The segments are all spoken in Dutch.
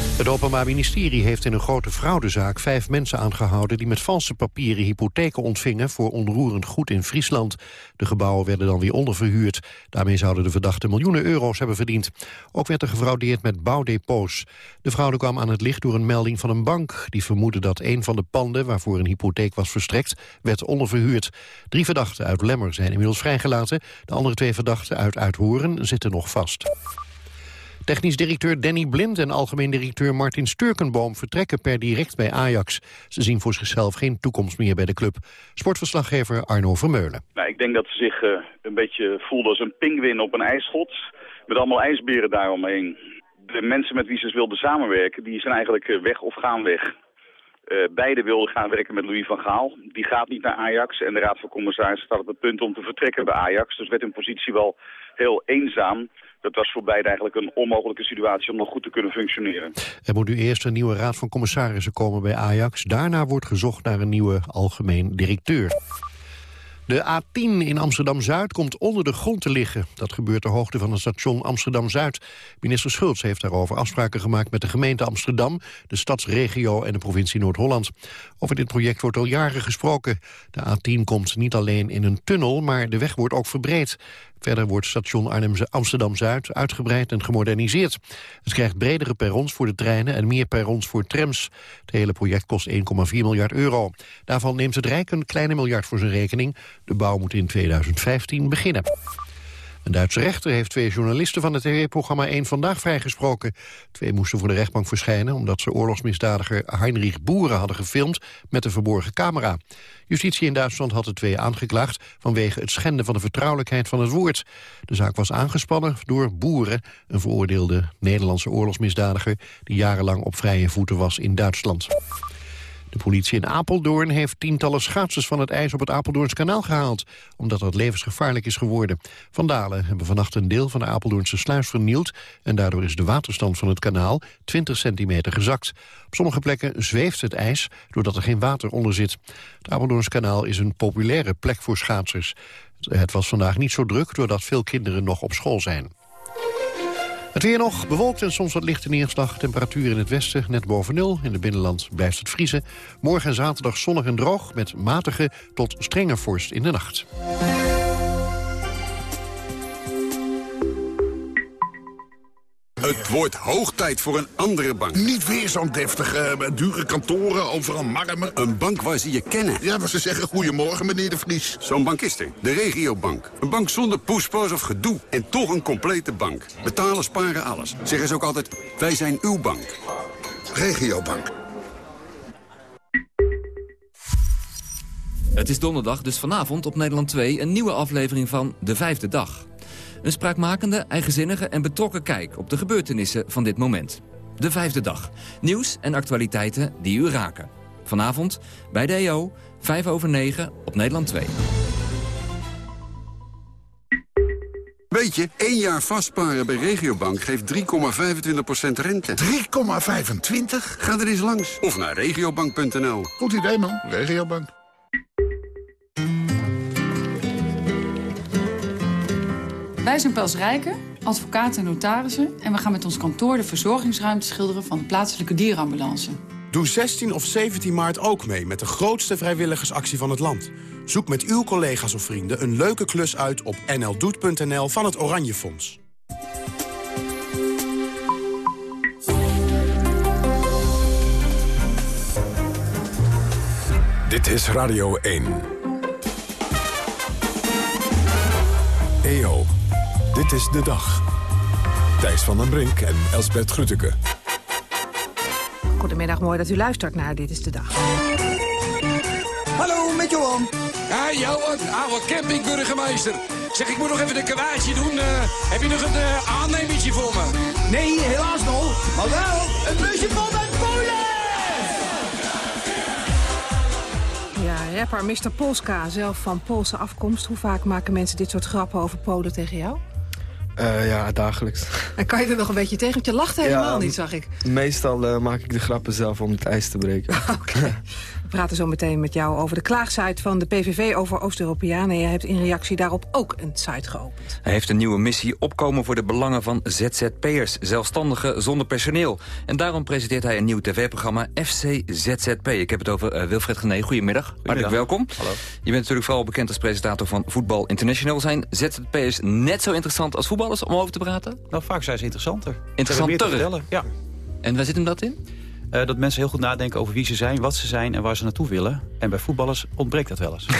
Het Openbaar Ministerie heeft in een grote fraudezaak vijf mensen aangehouden die met valse papieren hypotheken ontvingen voor onroerend goed in Friesland. De gebouwen werden dan weer onderverhuurd. Daarmee zouden de verdachten miljoenen euro's hebben verdiend. Ook werd er gefraudeerd met bouwdepots. De fraude kwam aan het licht door een melding van een bank. Die vermoedde dat een van de panden waarvoor een hypotheek was verstrekt werd onderverhuurd. Drie verdachten uit Lemmer zijn inmiddels vrijgelaten. De andere twee verdachten uit Uithoren zitten nog vast. Technisch directeur Danny Blind en algemeen directeur Martin Sturkenboom vertrekken per direct bij Ajax. Ze zien voor zichzelf geen toekomst meer bij de club. Sportverslaggever Arno Vermeulen. Nou, ik denk dat ze zich uh, een beetje voelden als een pinguïn op een ijsschot. Met allemaal ijsberen daaromheen. De mensen met wie ze wilden samenwerken, die zijn eigenlijk eh, weg of gaan weg. Uh, beide wilden gaan werken met Louis van Gaal. Die gaat niet naar Ajax en de Raad van Commissarissen staat op het punt om te vertrekken bij Ajax. Dus werd hun positie wel heel eenzaam dat was voor beide eigenlijk een onmogelijke situatie om nog goed te kunnen functioneren. Er moet nu eerst een nieuwe raad van commissarissen komen bij Ajax. Daarna wordt gezocht naar een nieuwe algemeen directeur. De A10 in Amsterdam-Zuid komt onder de grond te liggen. Dat gebeurt ter hoogte van het station Amsterdam-Zuid. Minister Schultz heeft daarover afspraken gemaakt met de gemeente Amsterdam... de stadsregio en de provincie Noord-Holland. Over dit project wordt al jaren gesproken. De A10 komt niet alleen in een tunnel, maar de weg wordt ook verbreed. Verder wordt station Amsterdam-Zuid uitgebreid en gemoderniseerd. Het krijgt bredere perrons voor de treinen en meer perrons voor trams. Het hele project kost 1,4 miljard euro. Daarvan neemt het Rijk een kleine miljard voor zijn rekening. De bouw moet in 2015 beginnen. Een Duitse rechter heeft twee journalisten van het tv-programma 1 Vandaag vrijgesproken. Twee moesten voor de rechtbank verschijnen omdat ze oorlogsmisdadiger Heinrich Boeren hadden gefilmd met een verborgen camera. Justitie in Duitsland had de twee aangeklaagd vanwege het schenden van de vertrouwelijkheid van het woord. De zaak was aangespannen door Boeren, een veroordeelde Nederlandse oorlogsmisdadiger die jarenlang op vrije voeten was in Duitsland. De politie in Apeldoorn heeft tientallen schaatsers van het ijs op het Apeldoorns kanaal gehaald, omdat dat levensgevaarlijk is geworden. Vandalen hebben vannacht een deel van de Apeldoornse sluis vernield en daardoor is de waterstand van het kanaal 20 centimeter gezakt. Op sommige plekken zweeft het ijs doordat er geen water onder zit. Het Apeldoorns kanaal is een populaire plek voor schaatsers. Het was vandaag niet zo druk doordat veel kinderen nog op school zijn. Het weer nog, bewolkt en soms wat lichte neerslag. Temperatuur in het westen net boven nul. In het binnenland blijft het vriezen. Morgen en zaterdag zonnig en droog... met matige tot strenge vorst in de nacht. Het wordt hoog tijd voor een andere bank. Niet weer zo'n deftige, uh, dure kantoren, overal marmer. Een bank waar ze je kennen. Ja, maar ze zeggen goedemorgen, meneer de Vries. Zo'n bank is er. De regiobank. Een bank zonder poespas of gedoe. En toch een complete bank. Betalen, sparen, alles. Zeggen ze ook altijd, wij zijn uw bank. Regiobank. Het is donderdag, dus vanavond op Nederland 2 een nieuwe aflevering van De Vijfde Dag. Een spraakmakende, eigenzinnige en betrokken kijk op de gebeurtenissen van dit moment. De vijfde dag. Nieuws en actualiteiten die u raken. Vanavond bij de EO, 5 over 9 op Nederland 2. Weet je, één jaar vastparen bij Regiobank geeft 3,25% rente. 3,25? Ga er eens langs. Of naar regiobank.nl. Goed idee, man. Regiobank. Wij zijn Pels Rijken, advocaten en notarissen... en we gaan met ons kantoor de verzorgingsruimte schilderen... van de plaatselijke dierenambulance. Doe 16 of 17 maart ook mee met de grootste vrijwilligersactie van het land. Zoek met uw collega's of vrienden een leuke klus uit op nldoet.nl van het Oranje Fonds. Dit is Radio 1. EO. Dit is de dag. Thijs van den Brink en Elsbert Grütke. Goedemiddag, mooi dat u luistert naar Dit is de Dag. Hallo, met Johan. Ja, Johan, oude campingburgemeester. Zeg, ik moet nog even een kwaadje doen. Uh, heb je nog een uh, aannemertje voor me? Nee, helaas nog. Maar wel een busje vol met Polen! Ja, rapper Mr. Polska, zelf van Poolse afkomst. Hoe vaak maken mensen dit soort grappen over Polen tegen jou? Ja, dagelijks. En kan je er nog een beetje tegen? Want je lacht helemaal niet, zag ik. Meestal maak ik de grappen zelf om het ijs te breken. Oké. We praten zo meteen met jou over de klaagsite van de PVV over Oost-Europeanen. Je hebt in reactie daarop ook een site geopend. Hij heeft een nieuwe missie opkomen voor de belangen van ZZP'ers. Zelfstandigen zonder personeel. En daarom presenteert hij een nieuw tv-programma FC ZZP. Ik heb het over uh, Wilfred Gené. Goedemiddag. Hartelijk welkom. Hallo. Je bent natuurlijk vooral bekend als presentator van Voetbal International. Zijn ZZP'ers net zo interessant als om over te praten? Nou, vaak zijn ze interessanter. Interessanter? Ja. En waar zit hem dat in? Uh, dat mensen heel goed nadenken over wie ze zijn, wat ze zijn en waar ze naartoe willen. En bij voetballers ontbreekt dat wel eens.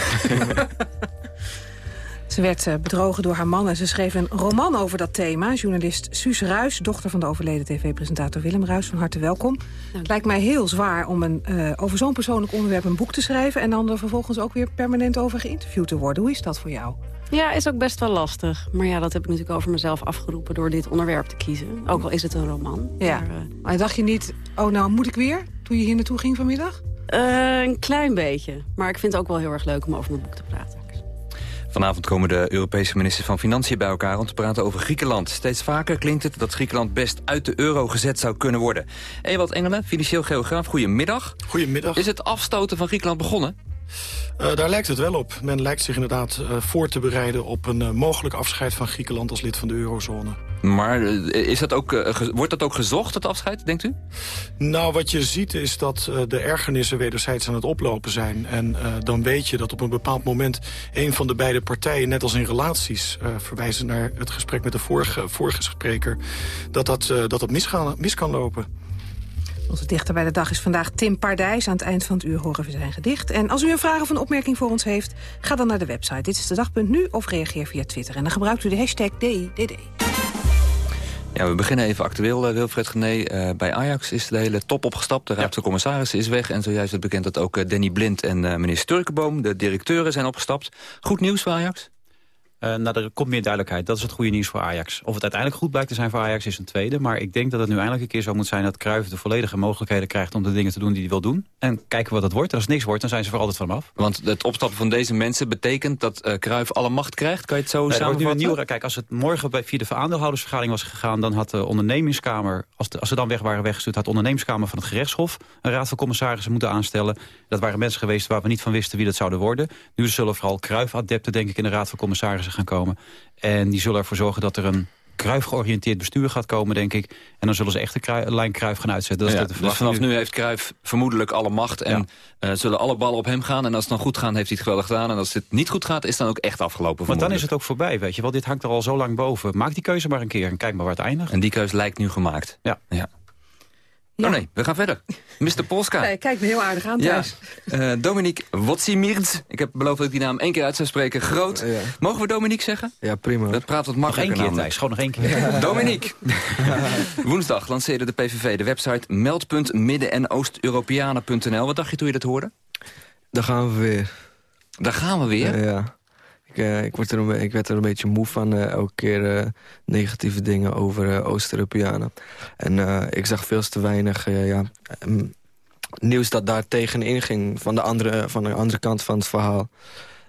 Ze werd uh, bedrogen door haar man en ze schreef een roman over dat thema. Journalist Suus Ruis, dochter van de overleden tv-presentator Willem Ruis. Van harte welkom. Het lijkt mij heel zwaar om een, uh, over zo'n persoonlijk onderwerp een boek te schrijven... en dan er vervolgens ook weer permanent over geïnterviewd te worden. Hoe is dat voor jou? Ja, is ook best wel lastig. Maar ja, dat heb ik natuurlijk over mezelf afgeroepen door dit onderwerp te kiezen. Ook al is het een roman. Ja. Maar, uh... maar dacht je niet, oh nou moet ik weer, toen je hier naartoe ging vanmiddag? Uh, een klein beetje. Maar ik vind het ook wel heel erg leuk om over mijn boek te praten. Vanavond komen de Europese ministers van Financiën bij elkaar om te praten over Griekenland. Steeds vaker klinkt het dat Griekenland best uit de euro gezet zou kunnen worden. Ewald Engelen, financieel geograaf, goedemiddag. Goedemiddag. Is het afstoten van Griekenland begonnen? Uh, daar lijkt het wel op. Men lijkt zich inderdaad uh, voor te bereiden op een uh, mogelijk afscheid van Griekenland als lid van de eurozone. Maar is dat ook, wordt dat ook gezocht, het afscheid, denkt u? Nou, wat je ziet is dat de ergernissen wederzijds aan het oplopen zijn. En dan weet je dat op een bepaald moment een van de beide partijen... net als in relaties, verwijzen naar het gesprek met de vorige, vorige spreker... dat dat, dat, dat mis, gaan, mis kan lopen. Onze dichter bij de dag is vandaag Tim Pardijs. Aan het eind van het uur horen we zijn gedicht. En als u een vraag of een opmerking voor ons heeft... ga dan naar de website Dit is de dag.nu of reageer via Twitter. En dan gebruikt u de hashtag DIDD. Ja, we beginnen even actueel, uh, Wilfred Gené. Uh, bij Ajax is de hele top opgestapt. De raad ja. van commissarissen is weg. En zojuist werd bekend dat ook uh, Danny Blind en meneer Sturkenboom... de directeuren zijn opgestapt. Goed nieuws voor Ajax? Uh, nou, er komt meer duidelijkheid. Dat is het goede nieuws voor Ajax. Of het uiteindelijk goed blijkt te zijn voor Ajax is een tweede. Maar ik denk dat het nu eindelijk een keer zo moet zijn... dat Cruijff de volledige mogelijkheden krijgt om de dingen te doen die hij wil doen. En kijken wat dat wordt. En als het niks wordt, dan zijn ze er altijd vanaf. Want het opstappen van deze mensen betekent dat uh, Cruijff alle macht krijgt? Kan je het zo nee, samenvatten? Nu een nieuwe, kijk, als het morgen bij, via de aandeelhoudersvergadering was gegaan... dan had de ondernemingskamer, als, de, als ze dan weg waren weggestuurd... had de ondernemingskamer van het gerechtshof een raad van commissarissen moeten aanstellen. Dat waren mensen geweest waar we niet van wisten wie dat zouden worden. Nu zullen vooral Cruijff-adepten, denk ik, in de raad van commissarissen gaan komen. En die zullen ervoor zorgen dat er een kruif georiënteerd bestuur gaat komen, denk ik. En dan zullen ze echt de lijn Kruif gaan uitzetten. Dat ja, is de dus vanaf nu heeft Kruif vermoedelijk alle macht en ja. uh, zullen alle ballen op hem gaan. En als het dan goed gaat, heeft hij het geweldig gedaan. En als het niet goed gaat, is het dan ook echt afgelopen. Want dan is het ook voorbij, weet je wel. Dit hangt er al zo lang boven. Maak die keuze maar een keer en kijk maar waar het eindigt. En die keuze lijkt nu gemaakt. Ja. ja. Ja. Oh nee, we gaan verder. Mr. Polska. Nee, kijk me heel aardig aan thuis. Ja. Uh, Dominique Wotsimirds. Ik heb beloofd dat ik die naam één keer uit zou spreken. Groot. Ja. Mogen we Dominique zeggen? Ja, prima. Dat praat wat makkelijker Nog één keer, Thijs. Gewoon nog één keer. Ja. Dominique. Woensdag lanceerde de PVV de website meld.midden- en oost-europeanen.nl. Wat dacht je toen je dat hoorde? Daar gaan we weer. Daar gaan we weer? ja. Ik, uh, ik, word er een, ik werd er een beetje moe van uh, elke keer uh, negatieve dingen over Oost-Europeanen. En ik zag veel te weinig ja, um, nieuws dat daar tegenin ging van de, andere, van de andere kant van het verhaal.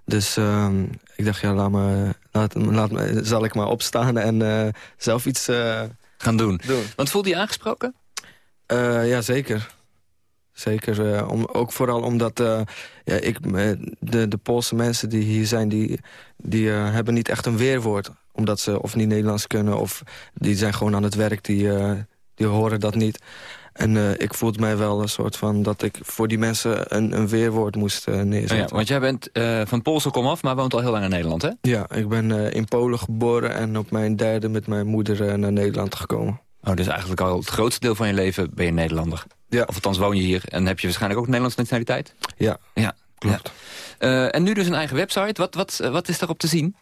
Dus ehm, ik dacht, ja, laat me, laat, laat me, zal ik maar opstaan en zelf iets gaan doen. doen. Want voelde je aangesproken? ja, zeker. Zeker, uh, om, ook vooral omdat uh, ja, ik, de, de Poolse mensen die hier zijn... die, die uh, hebben niet echt een weerwoord. Omdat ze of niet Nederlands kunnen... of die zijn gewoon aan het werk, die, die horen dat niet. En ik voelde mij wel een soort van... dat ik voor die mensen een, een weerwoord moest neerzetten. Ja, want jij bent van Poolse komaf, maar woont al heel lang in Nederland, hè? Ja, ik ben in Polen geboren... en op mijn derde met mijn moeder naar Nederland gekomen. Oh, dus eigenlijk al het grootste deel van je leven ben je Nederlander? Ja. Of althans woon je hier en heb je waarschijnlijk ook Nederlandse nationaliteit? Ja, ja klopt. Ja. Uh, en nu dus een eigen website. Wat, wat, wat is daarop te zien?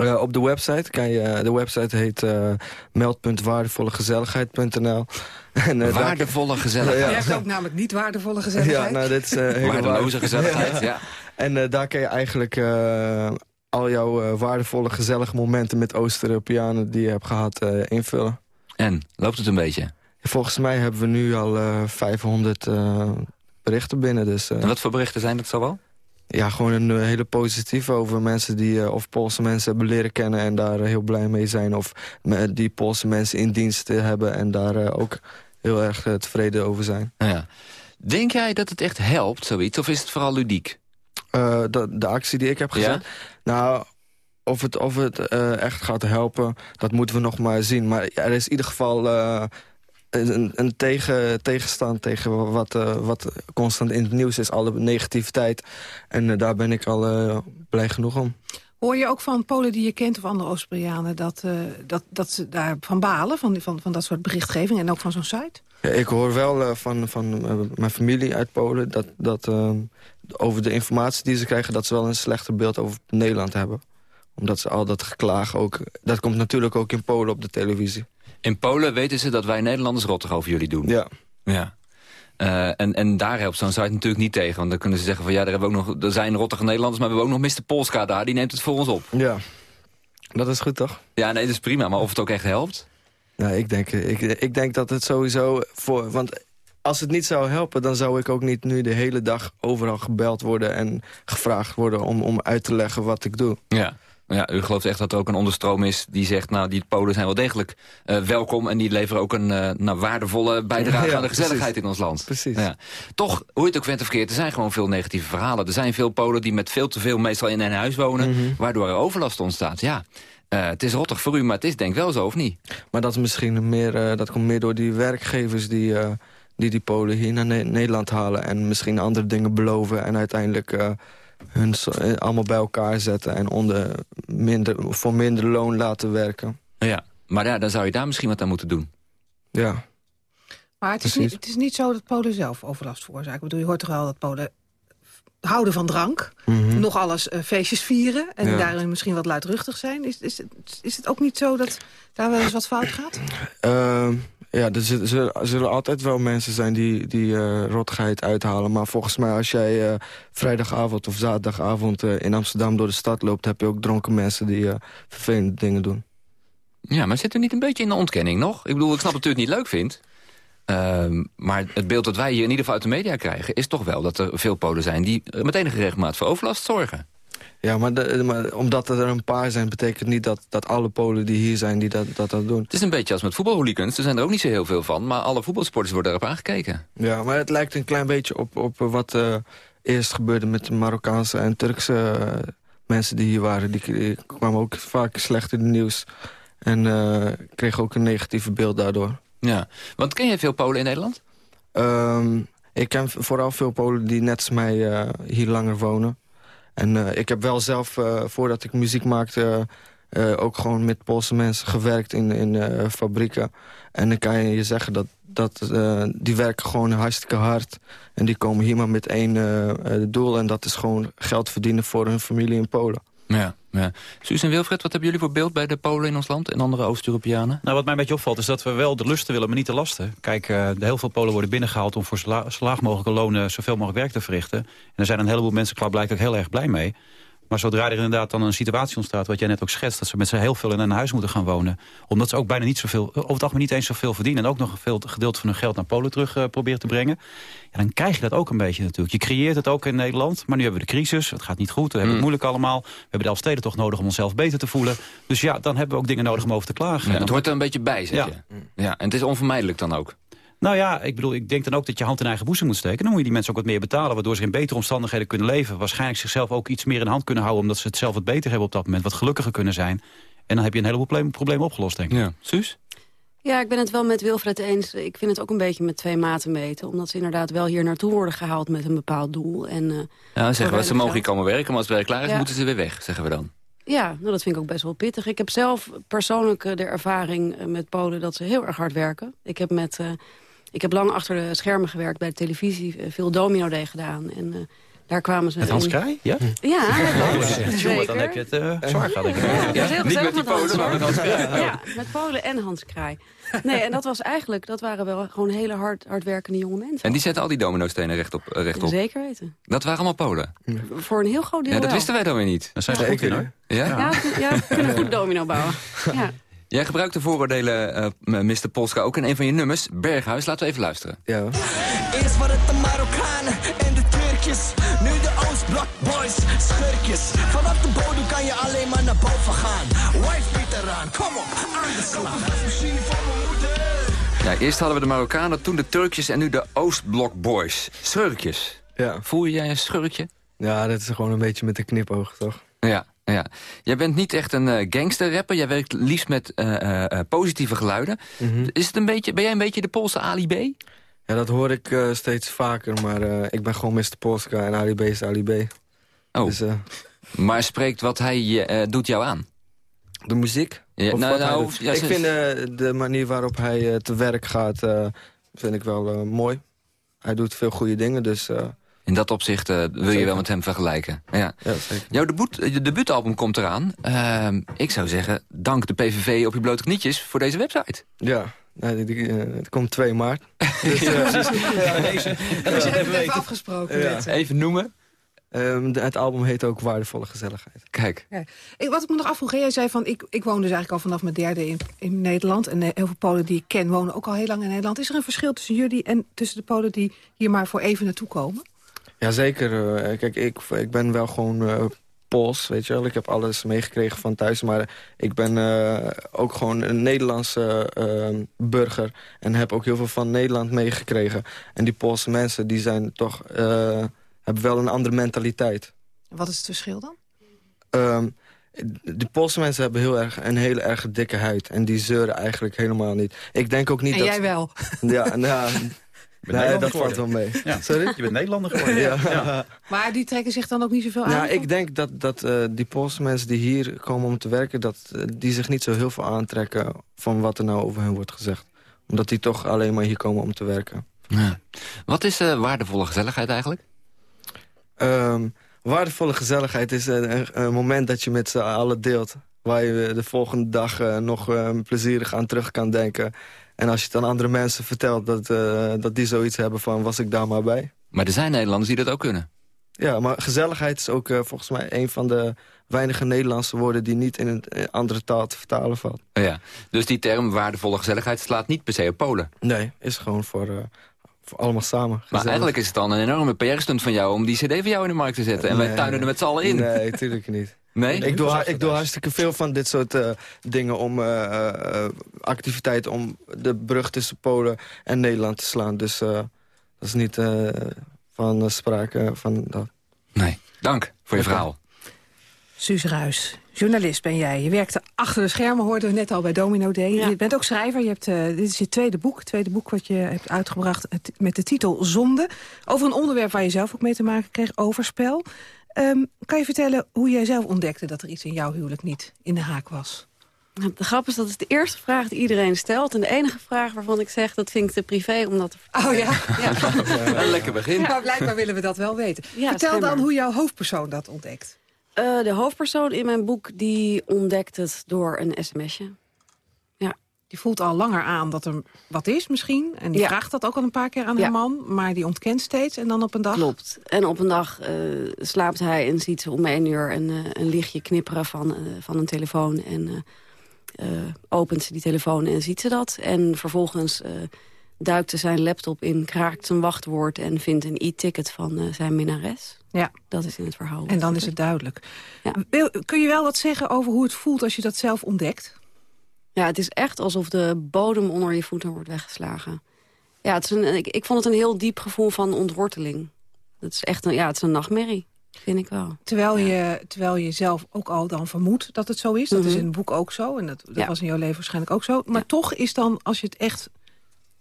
Uh, op de website kan je, de website heet uh, meld.waardevollegezelligheid.nl. En, waardevolle gezelligheid. Ja. Je hebt ook namelijk niet waardevolle gezelligheid. Ja, nou, dit is hele waardeloze gezelligheid, ja. En daar kan je eigenlijk al jouw waardevolle gezellige momenten met Oost-Europeanen die je hebt gehad invullen. En, loopt het een beetje? Volgens mij hebben we nu al uh, 500 uh, berichten binnen. Dus, uh... En wat voor berichten zijn dat zo wel? ja, gewoon een eh, hele positieve over mensen die of Poolse mensen hebben leren kennen en daar heel blij mee zijn. Of die Poolse mensen in dienst hebben en daar ook heel erg tevreden over zijn. Ja. Denk jij dat het echt helpt, zoiets, of is het vooral ludiek? de, de actie die ik heb gezet? Nou, of het, of het echt gaat helpen, dat moeten we nog maar zien. Maar er is in ieder geval een, een tegen, tegenstand tegen wat, uh, wat constant in het nieuws is. Alle negativiteit. En daar ben ik al blij genoeg om. Hoor je ook van Polen die je kent of andere Oost-Koreanen... Dat, dat, dat ze daarvan balen, van, van, van dat soort berichtgeving... en ook van zo'n site? Ja, ik hoor wel van, van mijn familie uit Polen... dat, dat over de informatie die ze krijgen... dat ze wel een slechter beeld over Nederland hebben. Omdat ze al dat geklaag ook... Dat komt natuurlijk ook in Polen op de televisie. In Polen weten ze dat wij Nederlanders rottig over jullie doen. Ja. Ja. Uh, en, en daar helpt zo'n site natuurlijk niet tegen. Want dan kunnen ze zeggen van ja, daar hebben we ook nog, er zijn rottige Nederlanders... maar we hebben ook nog Mr. Polska daar, die neemt het voor ons op. Ja, dat is goed toch? Ja, nee, dat is prima. Maar of het ook echt helpt? Ja, ik denk, ik, ik denk dat het sowieso... voor, want als het niet zou helpen, dan zou ik ook niet nu de hele dag overal gebeld worden... en gevraagd worden om, om uit te leggen wat ik doe. Ja. Ja, u gelooft echt dat er ook een onderstroom is die zegt... nou, die Polen zijn wel degelijk uh, welkom... en die leveren ook een uh, nou, waardevolle bijdrage aan de gezelligheid in ons land. Precies. Ja. Toch, hoe je het ook vindt of verkeerd, er zijn gewoon veel negatieve verhalen. Er zijn veel Polen die met veel te veel meestal in een huis wonen... Mm -hmm. waardoor er overlast ontstaat. Ja, uh, het is rottig voor u, maar het is denk ik wel zo, of niet? Maar dat, is misschien meer, dat komt meer door die werkgevers die die, die Polen hier naar ne Nederland halen... en misschien andere dingen beloven en uiteindelijk hun eh, allemaal bij elkaar zetten... en onder minder, voor minder loon laten werken. Ja, maar ja, dan zou je daar misschien wat aan moeten doen. Ja. Maar het is, niet, het is niet zo dat Polen zelf overlast veroorzaken. Ik bedoel, je hoort toch wel dat Polen houden van drank. Mm Nog alles uh, feestjes vieren. En ja. daarin misschien wat luidruchtig zijn. Is, is, het, is het ook niet zo dat daar wel eens wat fout gaat? Uh, ja, er zullen, altijd wel mensen zijn die, die rottigheid uithalen. Maar volgens mij als jij uh, vrijdagavond of zaterdagavond uh, in Amsterdam door de stad loopt... heb je ook dronken mensen die vervelende dingen doen. Ja, maar zit er niet een beetje in de ontkenning nog? Ik bedoel, ik snap dat u het niet leuk vindt. Uh, maar het beeld dat wij hier in ieder geval uit de media krijgen... is toch wel dat er veel Polen zijn die met enige regelmaat voor overlast zorgen. Ja, maar, de, maar, omdat er een paar zijn... betekent niet dat, dat alle Polen die hier zijn die dat, dat, dat doen. Het is een beetje als met voetbalhooligans. Er zijn er ook niet zo heel veel van. Maar alle voetbalsporters worden erop aangekeken. Ja, maar het lijkt een klein beetje op, op wat uh, eerst gebeurde... met de Marokkaanse en Turkse uh, mensen die hier waren. Die, die, kwamen ook vaak slecht in het nieuws. En uh, kregen ook een negatieve beeld daardoor. Ja, want ken je veel Polen in Nederland? Um, ik ken vooral veel Polen die net als mij hier langer wonen. En uh, ik heb wel zelf, uh, voordat ik muziek maakte... Uh, ook gewoon met Poolse mensen gewerkt in, in fabrieken. En dan kan je je zeggen dat, dat die werken gewoon hartstikke hard. En die komen hier maar met één doel. En dat is gewoon geld verdienen voor hun familie in Polen. Ja, ja. Suus en Wilfred, wat hebben jullie voor beeld bij de Polen in ons land en andere Oost-Europeanen? Nou, wat mij een beetje opvalt is dat we wel de lusten willen, maar niet de lasten. Kijk, uh, heel veel Polen worden binnengehaald om voor zo laag mogelijke lonen zoveel mogelijk werk te verrichten. En er zijn een heleboel mensen blijkbaar heel erg blij mee. Maar zodra er inderdaad dan een situatie ontstaat... wat jij net ook schetst, dat ze met z'n heel veel in een huis moeten gaan wonen... omdat ze ook bijna niet zoveel, over het algemeen niet eens zoveel verdienen... en ook nog een veel gedeelte van hun geld naar Polen terug uh, proberen te brengen... Ja, dan krijg je dat ook een beetje natuurlijk. Je creëert het ook in Nederland, maar nu hebben we de crisis. Het gaat niet goed, we hebben het mm. moeilijk allemaal. We hebben de Elfsteden toch nodig om onszelf beter te voelen. Dus ja, dan hebben we ook dingen nodig om over te klagen. Ja, het hoort er een beetje bij, zeg ja. je. Ja, en het is onvermijdelijk dan ook. Nou ja, ik bedoel, ik denk dan ook dat je hand in eigen boezem moet steken. Dan moet je die mensen ook wat meer betalen, waardoor ze in betere omstandigheden kunnen leven. Waarschijnlijk zichzelf ook iets meer in hand kunnen houden... omdat ze het zelf wat beter hebben op dat moment, wat gelukkiger kunnen zijn. En dan heb je een heleboel problemen opgelost, denk ik. Ja. Suus? Ja, ik ben het wel met Wilfred eens. Ik vind het ook een beetje met twee maten meten. Omdat ze inderdaad wel hier naartoe worden gehaald met een bepaald doel. En, uh, ja, zeggen we, ze mogen hier komen werken, maar als het werk klaar is, ja. moeten ze weer weg, zeggen we dan. Ja, nou, dat vind ik ook best wel pittig. Ik heb zelf persoonlijk uh, de ervaring uh, met Polen dat ze heel erg hard werken. Ik heb met ik heb lang achter de schermen gewerkt bij de televisie. Eh, veel domino day gedaan. En uh, daar kwamen ze Met Hans Kraai? Ja? Ja, Jongen, dan heb je het uh, zwaar gehad. Ja, ja. heel Niet met die Polen, maar met Hans Kraai. Ja, met Polen en Hans Kraai. Nee, en dat was eigenlijk, dat waren wel gewoon hele hard, hardwerkende jonge mensen. En die zetten al die dominostenen rechtop? rechtop. Zeker weten. Dat waren allemaal Polen? Voor een heel groot deel Ja, dat wisten wij dan weer niet. Dat zijn ze goed in, hoor. Ja? Ja, ja, we kunnen goed domino bouwen. Ja. Jij gebruikt de vooroordelen, uh, Mr. Polska, ook in een van je nummers, Berghuis. Laten we even luisteren. Ja. Eerst waren het de Marokkanen en de Turkjes, nu de Oost Oostblok boys, schurkjes. Vanaf de bodem kan je alleen maar naar boven gaan. Wife beat eraan, kom op, aan de slag. Ja, eerst hadden we de Marokkanen, toen de Turkjes en nu de Oostblok Boys. Schurkjes. Ja. Voel je jij een schurkje? Ja, dat is gewoon een beetje met de knipoog, toch? Ja, ja. Jij bent niet echt een uh, gangsterrapper. Jij werkt liefst met uh, uh, positieve geluiden. Mhm. Is het een beetje, ben jij een beetje de Poolse Ali B? Ja, dat hoor ik steeds vaker, maar ik ben gewoon Mr. Polska en Ali B is Ali B. Oh, Dus, maar spreekt wat hij doet jou aan? De muziek? Ja, Of nou, nou, ja, ik vind eh, de manier waarop hij eh, te werk gaat, eh, vind ik wel eh, mooi. Hij doet veel goede dingen, dus... eh, In dat opzicht eh, wil je wel met hem vergelijken. Ja. Ja, zeker. Jouw debuut, je debuutalbum komt eraan. Ehm, ik zou zeggen, dank de PVV op je blote knietjes voor deze website. Ja, nee, die, die, eh, het komt 2 maart. Dus, Ja, eh, precies. Ja, Dus het even afgesproken Ja. eh, Even noemen. Ehm, de- het album heet ook Waardevolle Gezelligheid. Kijk. Ja. Ik, wat ik me nog afvroeg, hè, jij zei van, ik, ik woon dus eigenlijk al vanaf mijn derde in, in Nederland. En eh, heel veel Polen die ik ken wonen ook al heel lang in Nederland. Is er een verschil tussen jullie en tussen de Polen die hier maar voor even naartoe komen? Jazeker. eh kijk, ik, ik ben wel gewoon eh Pools, weet je wel. Ik heb alles meegekregen van thuis. Maar ik ben eh, ook gewoon een Nederlandse eh, burger. En heb ook heel veel van Nederland meegekregen. En die Poolse mensen, die zijn toch... hebben wel een andere mentaliteit. Wat is het verschil dan? Ehm, de Poolse mensen hebben heel erg, een hele erg dikke huid. En die zeuren eigenlijk helemaal niet. Ik denk ook niet en dat... jij wel. Ja, nou, nee, dat valt wel mee. Ja. Sorry? Je bent Nederlander geworden. Ja. Ja. Maar die trekken zich dan ook niet zoveel aan? Nou, ik denk dat, dat eh, die Poolse mensen die hier komen om te werken... Dat, eh, die zich niet zo heel veel aantrekken van wat er nou over hen wordt gezegd. Omdat die toch alleen maar hier komen om te werken. Ja. Wat is eh, waardevolle gezelligheid eigenlijk? Ehm, waardevolle gezelligheid is een, een- moment dat je met z'n allen deelt. Waar je de volgende dag nog eh, plezierig aan terug kan denken. En als je het aan andere mensen vertelt dat, eh, dat die zoiets hebben van... was ik daar maar bij. Maar er zijn Nederlanders die dat ook kunnen. Ja, maar gezelligheid is ook eh, volgens mij een van de weinige Nederlandse woorden... die niet in een eh, andere taal te vertalen valt. Ja. Dus die term waardevolle gezelligheid slaat niet per se op Polen. Nee, is gewoon voor, voor allemaal samen. Maar Gezellig. eigenlijk is het dan een enorme PR-stunt van jou... om die cd van jou in de markt te zetten. En wij tuinen er met z'n allen in. Nee, tuurlijk niet. Nee? Ik doe, ik doe hartstikke veel van dit soort eh, dingen om eh, eh, activiteiten om de brug tussen Polen en Nederland te slaan. Dus eh, dat is niet eh, van sprake van dat. Nee. Dank voor je verhaal. Suus Ruis, journalist ben jij. Je werkte achter de schermen, hoorden we net al bij Domino Day. Je bent ook schrijver. Je hebt, eh, dit is je tweede boek. Het tweede boek wat je hebt uitgebracht het- met de titel Zonde. Over een onderwerp waar je zelf ook mee te maken kreeg, overspel. Ehm, kan je vertellen hoe jij zelf ontdekte dat er iets in jouw huwelijk niet in de haak was? De grap is, dat is de eerste vraag die iedereen stelt. En de enige vraag waarvan ik zeg, dat vind ik te privé om dat te Oh ja? Een lekker begin. Maar blijkbaar willen we dat wel weten. Ja, Vertel dan hoe jouw hoofdpersoon dat ontdekt. Eh, de hoofdpersoon in mijn boek die ontdekt het door een sms'je. Die voelt al langer aan dat er wat is misschien. En die Ja. vraagt dat ook al een paar keer aan Ja. haar man. Maar die ontkent steeds. En dan op een dag... Klopt. En op een dag eh, slaapt hij en ziet ze om één uur een, eh, een lichtje knipperen van, eh, van een telefoon. En opent ze die telefoon en ziet ze dat. En vervolgens duikt ze zijn laptop in, kraakt zijn wachtwoord... en vindt een e-ticket van zijn minnares. Ja. Dat is in het verhaal. En dan is het duidelijk. Kun je wel wat zeggen over hoe het voelt als je dat zelf ontdekt? Ja, het is echt alsof de bodem onder je voeten wordt weggeslagen. Ja, het is een, ik, ik vond het een heel diep gevoel van ontworteling. Het is echt een, ja, het is een nachtmerrie, vind ik wel. Terwijl, je, terwijl je zelf ook al dan vermoedt dat het zo is. Dat is Mhm. in het boek ook zo. En dat, dat Ja. was in jouw leven waarschijnlijk ook zo. Maar toch is dan, als je het echt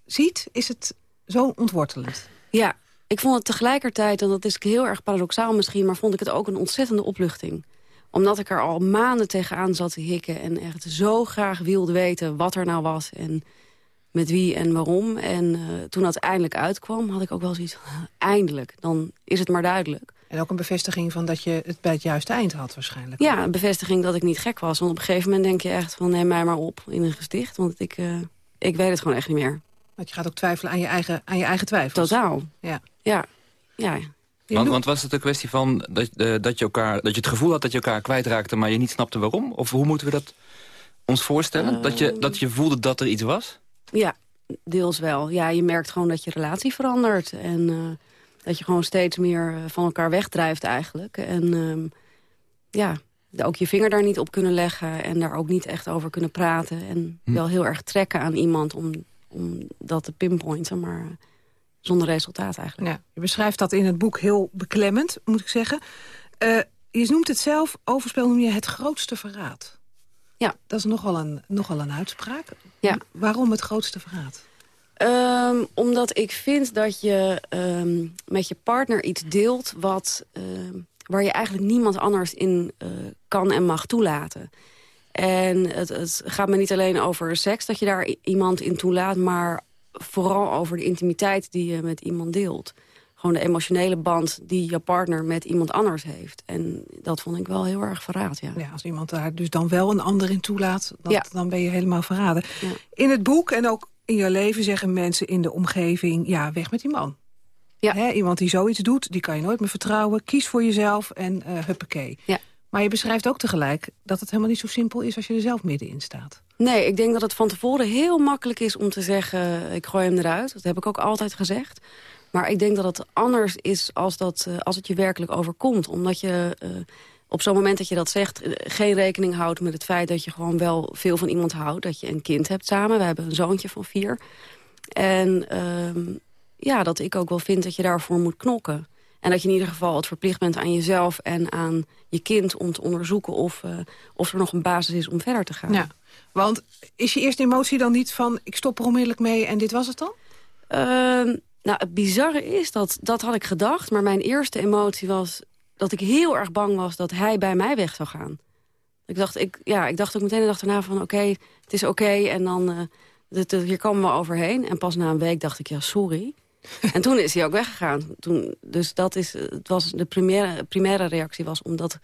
ziet, is het zo ontwortelend. Ja, ik vond het tegelijkertijd, en dat is heel erg paradoxaal misschien... maar vond ik het ook een ontzettende opluchting. Omdat ik er al maanden tegenaan zat te hikken... en echt zo graag wilde weten wat er nou was en met wie en waarom. En eh, toen dat eindelijk uitkwam, had ik ook wel zoiets eindelijk, dan is het maar duidelijk. En ook een bevestiging van dat je het bij het juiste eind had waarschijnlijk. Ja, een bevestiging dat ik niet gek was. Want op een gegeven moment denk je echt van... neem mij maar op in een gesticht, want ik, eh, ik weet het gewoon echt niet meer. Want je gaat ook twijfelen aan je eigen, aan je eigen twijfels. Totaal. Ja. Ja, ja. Want, want was het een kwestie van dat, eh, dat, je elkaar, dat je het gevoel had dat je elkaar kwijtraakte... maar je niet snapte waarom? Of hoe moeten we dat ons voorstellen? dat, je, dat je voelde dat er iets was? Ja, deels wel. Ja, je merkt gewoon dat je relatie verandert. En Dat je gewoon steeds meer eh, van elkaar wegdrijft eigenlijk. En ehm, ja, ook je vinger daar niet op kunnen leggen... en daar ook niet echt over kunnen praten. En Hm. wel heel erg trekken aan iemand om, om dat te pinpointen. Maar zonder resultaat eigenlijk. Ja, je beschrijft dat in het boek heel beklemmend, moet ik zeggen. Eh, je noemt het zelf, overspel noem je het grootste verraad. Ja. Dat is nogal een, nogal een uitspraak. Ja. Waarom het grootste verraad? Ehm, omdat ik vind dat je ehm, met je partner iets deelt... Wat, ehm, waar je eigenlijk niemand anders in eh, kan en mag toelaten. En het, het gaat me niet alleen over seks dat je daar iemand in toelaat... maar vooral over de intimiteit die je met iemand deelt. Gewoon de emotionele band die je partner met iemand anders heeft. En dat vond ik wel heel erg verraad, ja. Ja, als iemand daar dus dan wel een ander in toelaat, dat, Ja. dan ben je helemaal verraden. Ja. In het boek en ook in je leven zeggen mensen in de omgeving... ja, weg met die man. Ja. Hè, iemand die zoiets doet, die kan je nooit meer vertrouwen. Kies voor jezelf en eh huppakee. Ja. Maar je beschrijft ook tegelijk dat het helemaal niet zo simpel is... als je er zelf middenin staat. Nee, ik denk dat het van tevoren heel makkelijk is om te zeggen... ik gooi hem eruit. Dat heb ik ook altijd gezegd. Maar ik denk dat het anders is als, dat, eh, als het je werkelijk overkomt. Omdat je eh, op zo'n moment dat je dat zegt... eh, geen rekening houdt met het feit dat je gewoon wel veel van iemand houdt. Dat je een kind hebt samen. We hebben een zoontje van vier. En ehm, ja, dat ik ook wel vind dat je daarvoor moet knokken. En dat je in ieder geval het verplicht bent aan jezelf en aan je kind... om te onderzoeken of, eh, of er nog een basis is om verder te gaan. Ja. Want is je eerste emotie dan niet van... ik stop er onmiddellijk mee en dit was het dan? Ehm, nou, het bizarre is, dat, dat had ik gedacht... maar mijn eerste emotie was dat ik heel erg bang was... dat hij bij mij weg zou gaan. Ik dacht, ik, ja, ik dacht ook meteen de dag daarna van... oké, het is oké en dan... dit- dit- hier komen we overheen. En pas na een week dacht ik, ja, sorry. En toen is hij ook weggegaan. Toen, dus dat is, het was de primaire, primaire reactie was om dat,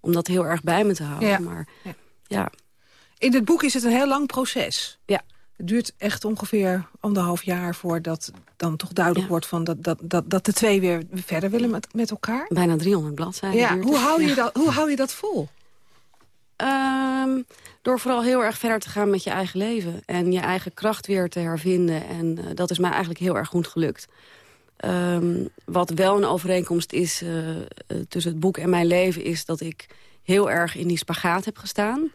om dat heel erg bij me te houden. Ja. Maar Ja. ja, In het boek is het een heel lang proces. Ja. Het duurt echt ongeveer anderhalf jaar voordat dan toch duidelijk wordt... Van dat, dat, dat, dat de twee weer verder willen met, met elkaar. bijna 300 bladzijden. Ja, hoe hou, je dat, hoe hou je dat vol? Ehm, door vooral heel erg verder te gaan met je eigen leven. En je eigen kracht weer te hervinden. En eh, dat is mij eigenlijk heel erg goed gelukt. Ehm, wat wel een overeenkomst is eh, eh, tussen het boek en mijn leven... is dat ik heel erg in die spagaat heb gestaan.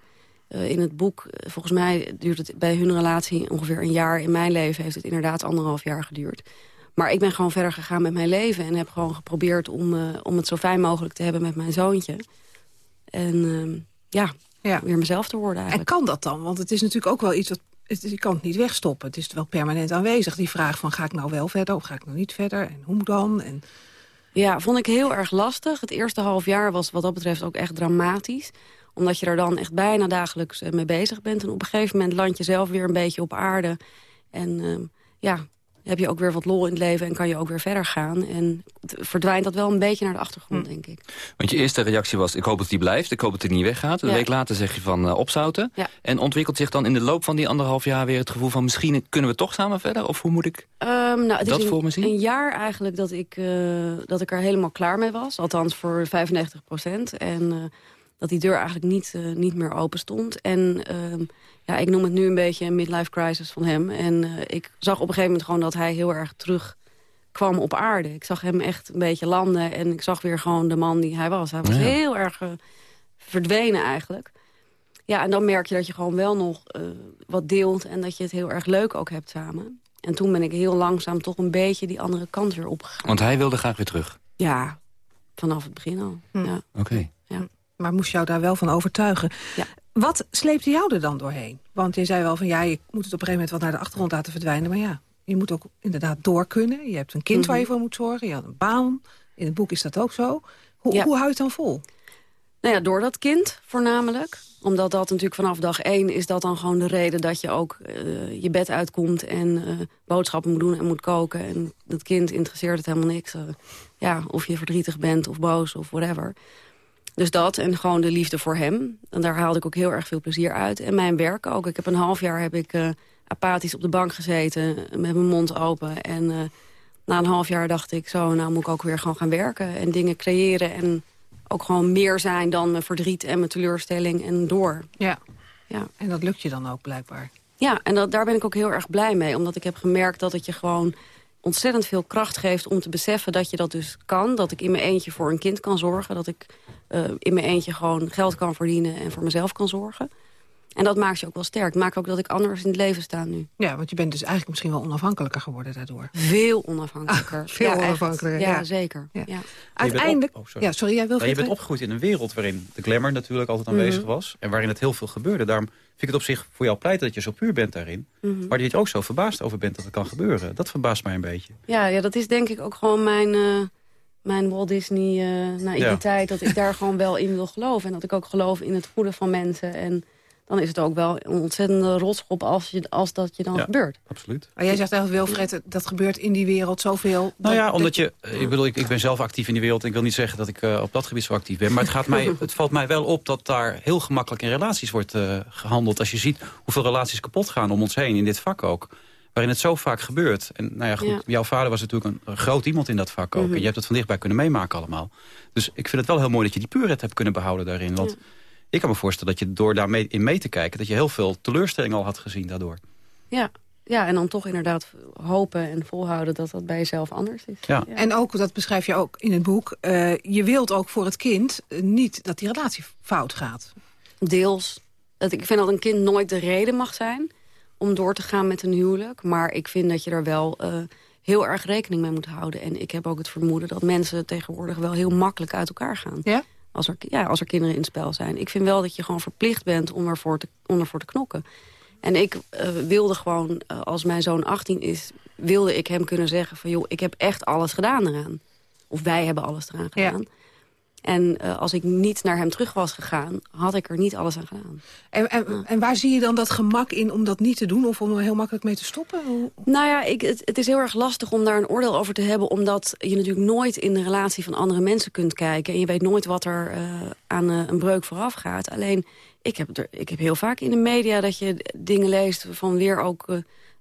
In het boek, volgens mij duurt het bij hun relatie ongeveer een jaar. In mijn leven heeft het inderdaad anderhalf jaar geduurd. Maar ik ben gewoon verder gegaan met mijn leven. En heb gewoon geprobeerd om, om het zo fijn mogelijk te hebben met mijn zoontje. En ehm, ja, Ja. weer mezelf te worden En eigenlijk. kan dat dan? Want het is natuurlijk ook wel iets wat... Het, je kan het niet wegstoppen. Het is wel permanent aanwezig. Die vraag van ga ik nou wel verder of ga ik nou niet verder? En hoe dan? En, Ja, vond ik heel erg lastig. Het eerste half jaar was wat dat betreft ook echt dramatisch. Omdat je er dan echt bijna dagelijks eh, mee bezig bent. En op een gegeven moment land je zelf weer een beetje op aarde. En ehm, ja, heb je ook weer wat lol in het leven en kan je ook weer verder gaan. En verdwijnt dat wel een beetje naar de achtergrond, Hm. denk ik. Want je eerste reactie was, ik hoop dat die blijft, ik hoop dat hij niet weggaat. Een Ja. week later zeg je van eh, opzouten. Ja. En ontwikkelt zich dan in de loop van die anderhalf jaar weer het gevoel van... misschien kunnen we toch samen verder? Of hoe moet ik... Ehm, nou, het Dat is voor me een, zien? een jaar eigenlijk dat ik, eh, dat ik er helemaal klaar mee was. Althans voor 95 procent. En eh, dat die deur eigenlijk niet, eh, niet meer open stond. En ehm, ja, ik noem het nu een beetje een midlife crisis van hem. En eh, ik zag op een gegeven moment gewoon dat hij heel erg terug kwam op aarde. Ik zag hem echt een beetje landen en ik zag weer gewoon de man die hij was. Hij was Ja. heel erg eh, verdwenen eigenlijk. Ja, en dan merk je dat je gewoon wel nog eh, wat deelt... en dat je het heel erg leuk ook hebt samen. En toen ben ik heel langzaam toch een beetje die andere kant weer opgegaan. Want hij wilde graag weer terug. Ja, vanaf het begin al. Hm. Ja. Oké. Maar moest jou daar wel van overtuigen. Ja. Wat sleepte jou er dan doorheen? Want je zei wel van ja, je moet het op een gegeven moment wat naar de achtergrond laten verdwijnen. Maar ja, je moet ook inderdaad door kunnen. Je hebt een kind waar je Mhm. voor moet zorgen. Je had een baan. In het boek is dat ook zo. Hoe, Ja. hoe hou je het dan vol? Nou ja, door dat kind voornamelijk. Omdat dat natuurlijk vanaf dag één is dat dan gewoon de reden... dat je ook eh, je bed uitkomt en eh, boodschappen moet doen en moet koken. En dat kind interesseert het helemaal niks. eh, ja, of je verdrietig bent of boos of whatever. Dus dat en gewoon de liefde voor hem. En daar haalde ik ook heel erg veel plezier uit. En mijn werk ook. Ik heb een half jaar heb ik eh, apathisch op de bank gezeten met mijn mond open. En eh, na een half jaar dacht ik zo, nou moet ik ook weer gewoon gaan werken. En dingen creëren en ook gewoon meer zijn dan mijn verdriet en mijn teleurstelling en door. Ja. Ja. En dat lukt je dan ook blijkbaar. Ja, en dat, daar ben ik ook heel erg blij mee. Omdat ik heb gemerkt dat het je gewoon ontzettend veel kracht geeft om te beseffen dat je dat dus kan. Dat ik in mijn eentje voor een kind kan zorgen. Dat ik uh, in mijn eentje gewoon geld kan verdienen en voor mezelf kan zorgen. En dat maakt je ook wel sterk. Maakt ook dat ik anders in het leven sta nu. Ja, want je bent dus eigenlijk misschien wel onafhankelijker geworden daardoor. Veel onafhankelijker. Ah, veel ja, onafhankelijker, ja. ja. zeker. Ja. Uiteindelijk... Op, oh, sorry. ja, sorry, jij wil nou, Je bent opgegroeid in een wereld waarin de glamour natuurlijk altijd aanwezig Mhm. was. En waarin het heel veel gebeurde. Daarom vind ik het op zich voor jou pleit dat je zo puur bent daarin. Mhm. Maar dat je er ook zo verbaasd over bent dat het kan gebeuren. Dat verbaast mij een beetje. Ja, ja, dat is denk ik ook gewoon mijn, eh, mijn Walt Disney eh naïviteit. Dat ik daar gewoon wel in wil geloven. En dat ik ook geloof in het goede van mensen. En dan is het ook wel een ontzettende rotschop als, je, als dat je dan Ja. gebeurt. Absoluut. Maar jij zegt eigenlijk, Wilfred, dat gebeurt in die wereld zoveel... Nou dat- ja, omdat je, ik bedoel, ik, ik ben zelf actief in die wereld. En ik wil niet zeggen dat ik eh, op dat gebied zo actief ben. Maar het, gaat mij, het valt mij wel op dat daar heel gemakkelijk in relaties wordt eh, gehandeld. Als je ziet hoeveel relaties kapot gaan om ons heen, in dit vak ook. Waarin het zo vaak gebeurt. En nou ja, goed, Ja. jouw vader was natuurlijk een, groot iemand in dat vak ook. Mhm. En je hebt het van dichtbij kunnen meemaken allemaal. Dus ik vind het wel heel mooi dat je die puurheid hebt kunnen behouden daarin. Want ik kan me voorstellen dat je door daar mee, in mee te kijken... dat je heel veel teleurstelling al had gezien daardoor. Ja. ja, en dan toch inderdaad hopen en volhouden dat dat bij jezelf anders is. Ja. En ook, dat beschrijf je ook in het boek... eh, je wilt ook voor het kind eh, niet dat die relatie fout gaat. Deels. Dat, ik vind dat een kind nooit de reden mag zijn om door te gaan met een huwelijk. Maar ik vind dat je er wel eh, heel erg rekening mee moet houden. En ik heb ook het vermoeden dat mensen tegenwoordig wel heel makkelijk uit elkaar gaan. Ja? Als er, ja, als er kinderen in het spel zijn. Ik vind wel dat je gewoon verplicht bent om ervoor te, om ervoor te knokken. En ik eh, wilde gewoon, eh, als mijn zoon 18 is... wilde ik hem kunnen zeggen van... joh, ik heb echt alles gedaan eraan. Of wij hebben alles eraan gedaan. En eh, als ik niet naar hem terug was gegaan... had ik er niet alles aan gedaan. En, en, en waar zie je dan dat gemak in om dat niet te doen... of om er heel makkelijk mee te stoppen? Hoe- Nou ja, ik, het, het is heel erg lastig om daar een oordeel over te hebben... omdat je natuurlijk nooit in de relatie van andere mensen kunt kijken... en je weet nooit wat er eh, aan eh, een breuk vooraf gaat. Alleen, ik heb, er, ik heb heel vaak in de media dat je dingen leest... van weer ook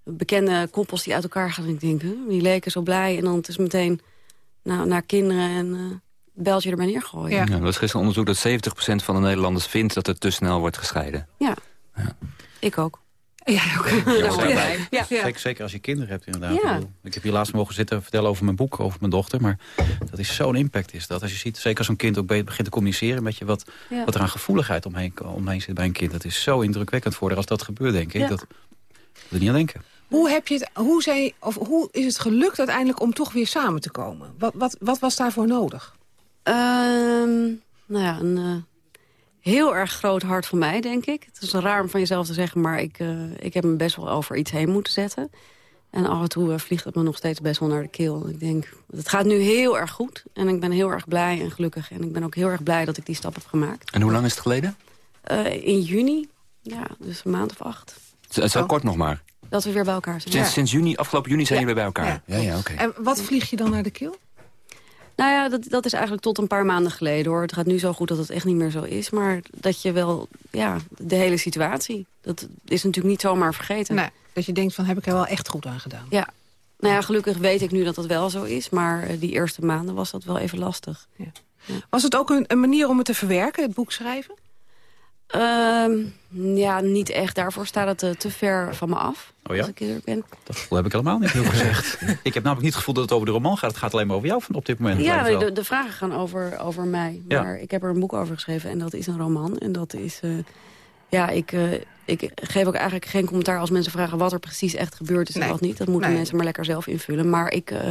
bekende koppels die uit elkaar gaan. En ik denk, huh, die leken zo blij. En dan het is meteen nou, naar kinderen en beltje erbij neergooien. Ja. er was gisteren onderzoek dat 70% van de Nederlanders vindt dat er te snel wordt gescheiden. Ja, ik ook. Ja, ook. Ja. Zeker, zeker als je kinderen hebt inderdaad. Ja. Ik, heb hier laatst mogen zitten vertellen over mijn boek, over mijn dochter. Maar dat is zo'n impact is dat. Als je ziet, zeker als zo'n kind ook be- begint te communiceren met je... wat, Ja. wat er aan gevoeligheid omheen, omheen zit bij een kind. Dat is zo indrukwekkend voor haar als dat gebeurt, denk ik. Ja. Dat, dat er niet aan denken. Hoe, heb je het, hoe, zijn, of hoe is het gelukt uiteindelijk om toch weer samen te komen? Wat, wat, wat was daarvoor nodig? Ehm, nou ja, een eh, heel erg groot hart van mij, denk ik. Het is raar om van jezelf te zeggen, maar ik, eh, ik heb me best wel over iets heen moeten zetten. En af en toe eh, vliegt het me nog steeds best wel naar de keel. Ik denk, het gaat nu heel erg goed. En ik ben heel erg blij en gelukkig. En ik ben ook heel erg blij dat ik die stap heb gemaakt. En hoe lang is het geleden? Eh, in juni, ja, dus een maand of acht. Het wel kort nog maar. Dat we weer bij elkaar zijn. Sinds, Ja. sinds juni, afgelopen juni zijn jullie weer bij elkaar. Ja, ja, oké. En wat vlieg je dan naar de keel? Nou ja, dat, dat is eigenlijk tot een paar maanden geleden hoor. Het gaat nu zo goed dat het echt niet meer zo is. Maar dat je wel, ja, de hele situatie. Dat is natuurlijk niet zomaar vergeten. Nee, dat je denkt van heb ik er wel echt goed aan gedaan. Ja. Nou ja, gelukkig weet ik nu dat dat wel zo is. Maar eh, die eerste maanden was dat wel even lastig. Was het ook een, een manier om het te verwerken, het boek schrijven? Ehm, ja, niet echt. Daarvoor staat het eh, te ver van me af. Oh ja? Als ik eerlijk ben. Dat gevoel heb ik helemaal niet heel gezegd. ik heb namelijk niet het gevoel dat het over de roman gaat. Het gaat alleen maar over jou van op dit moment. Ja, de, de vragen gaan over, over mij. Ja. Maar ik heb er een boek over geschreven en dat is een roman. En dat is... eh, ja, ik, eh, ik geef ook eigenlijk geen commentaar als mensen vragen... wat er precies echt gebeurd is en Nee. wat niet. Dat moeten Nee. mensen maar lekker zelf invullen. Maar ik... eh,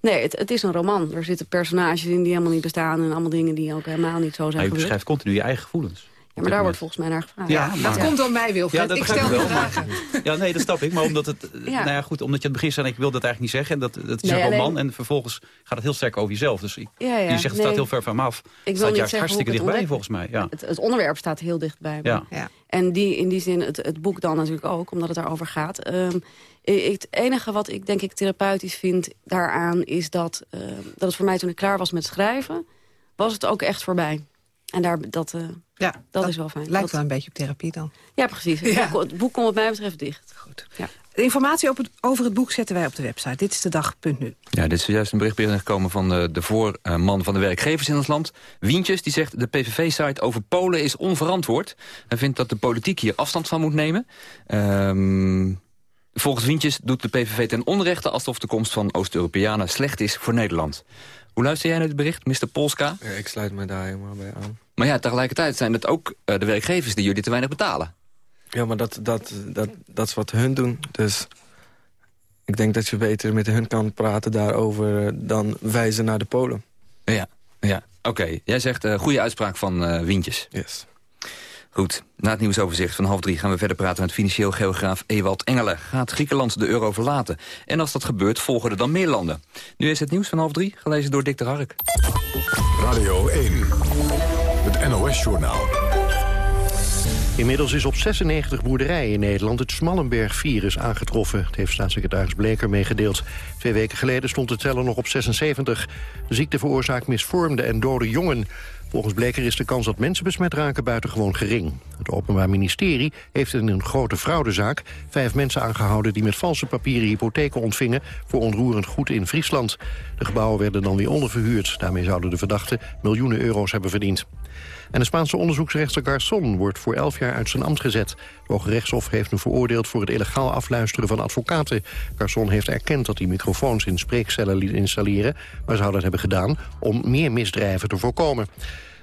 nee, het, het is een roman. Er zitten personages in die helemaal niet bestaan... en allemaal dingen die ook helemaal niet zo Maar zijn je gebeurd. beschrijft continu je eigen gevoelens. Ja, maar daar wordt volgens mij naar gevraagd. Ja, Dat komt door mij, Wilfred. Ja, dat ik begrijp stel wel, maar- vragen. Ja, nee, dat snap ik. Maar omdat het, Ja. nou ja, goed, omdat je aan het begin zei, ik wil dat eigenlijk niet zeggen. En dat, dat is Nee, een roman alleen- en vervolgens gaat het heel sterk over jezelf. Dus ik- Ja, ja, je zegt het nee. staat heel ver van me af. Ik staat niet juist zeggen hartstikke dichtbij ontdek. volgens mij. Ja. Het, het onderwerp staat heel dichtbij. me. Ja. Ja. En die, in die zin het, het boek dan natuurlijk ook, omdat het daarover gaat. Ehm, ik- het enige wat ik denk ik therapeutisch vind daaraan... is dat, eh, dat het voor mij toen ik klaar was met schrijven... was het ook echt voorbij. En daar, dat, eh, Ja, dat, is wel fijn. Lijkt Dat- wel een beetje op therapie dan. ja, precies. Het, boek, het boek komt wat mij betreft dicht. Goed. Ja. De informatie op het, over het boek zetten wij op de website. Dit is de dag.nu. Ja, dit is zojuist een bericht binnengekomen van de, de voorman van de werkgevers in ons land. Wientjes, die zegt de PVV-site over Polen is onverantwoord. Hij vindt dat de politiek hier afstand van moet nemen. Ehm Volgens Wientjes doet de PVV ten onrechte alsof de komst van Oost-Europeanen slecht is voor Nederland. Hoe luister jij naar het bericht, Mr. Polska? Ja, ik sluit me daar helemaal bij aan. Maar ja, tegelijkertijd zijn het ook uh, de werkgevers die jullie te weinig betalen. Ja, maar dat, dat, dat, dat is wat hun doen. Dus ik denk dat je beter met hun kan praten daarover... Uh, dan wijzen naar de Polen. Ja, ja. oké. Jij zegt uh, goede uitspraak van uh, Wientjes. Yes. Goed, na het nieuwsoverzicht van half drie gaan we verder praten met financieel geograaf Ewald Engelen. Gaat Griekenland de euro verlaten? En als dat gebeurt, volgen er dan meer landen? Nu is het nieuws van half drie, gelezen door Dick de Hark. Radio 1, het NOS-journaal. Inmiddels is op 96 boerderijen in Nederland het Smallenberg-virus aangetroffen. Het heeft staatssecretaris Bleker meegedeeld. Twee weken geleden stond de teller nog op 76. De ziekte veroorzaakt misvormde en dode jongen. Volgens Bleker is de kans dat mensen besmet raken buitengewoon gering. Het Openbaar Ministerie heeft in een grote fraudezaak... vijf mensen aangehouden die met valse papieren hypotheken ontvingen... voor onroerend goed in Friesland. De gebouwen werden dan weer onderverhuurd. Daarmee zouden de verdachten miljoenen euro's hebben verdiend. En de Spaanse onderzoeksrechter Garçon wordt voor elf jaar uit zijn ambt gezet. Het Hoge Rechtshof heeft hem veroordeeld voor het illegaal afluisteren van advocaten. Garçon heeft erkend dat hij microfoons in spreekcellen liet installeren... maar zou dat hebben gedaan om meer misdrijven te voorkomen.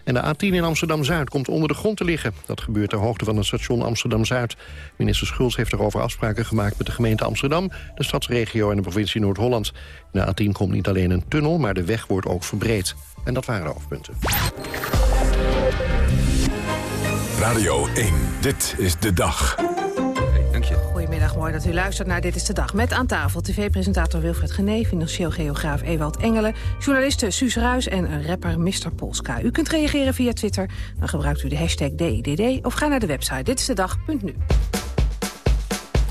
En de A10 in Amsterdam-Zuid komt onder de grond te liggen. Dat gebeurt ter hoogte van het station Amsterdam-Zuid. Minister Schulz heeft erover afspraken gemaakt met de gemeente Amsterdam... de stadsregio en de provincie Noord-Holland. In de A10 komt niet alleen een tunnel, maar de weg wordt ook verbreed. En dat waren de hoofdpunten. Radio 1, dit is de dag. Goedemiddag, mooi dat u luistert naar Dit is de Dag. Met aan tafel tv-presentator Wilfred Gené, financieel geograaf Ewald Engelen... journalisten Suus Ruis en rapper Mr. Polska. U kunt reageren via Twitter, dan gebruikt u de hashtag DIDD... of ga naar de website ditistedag.nu.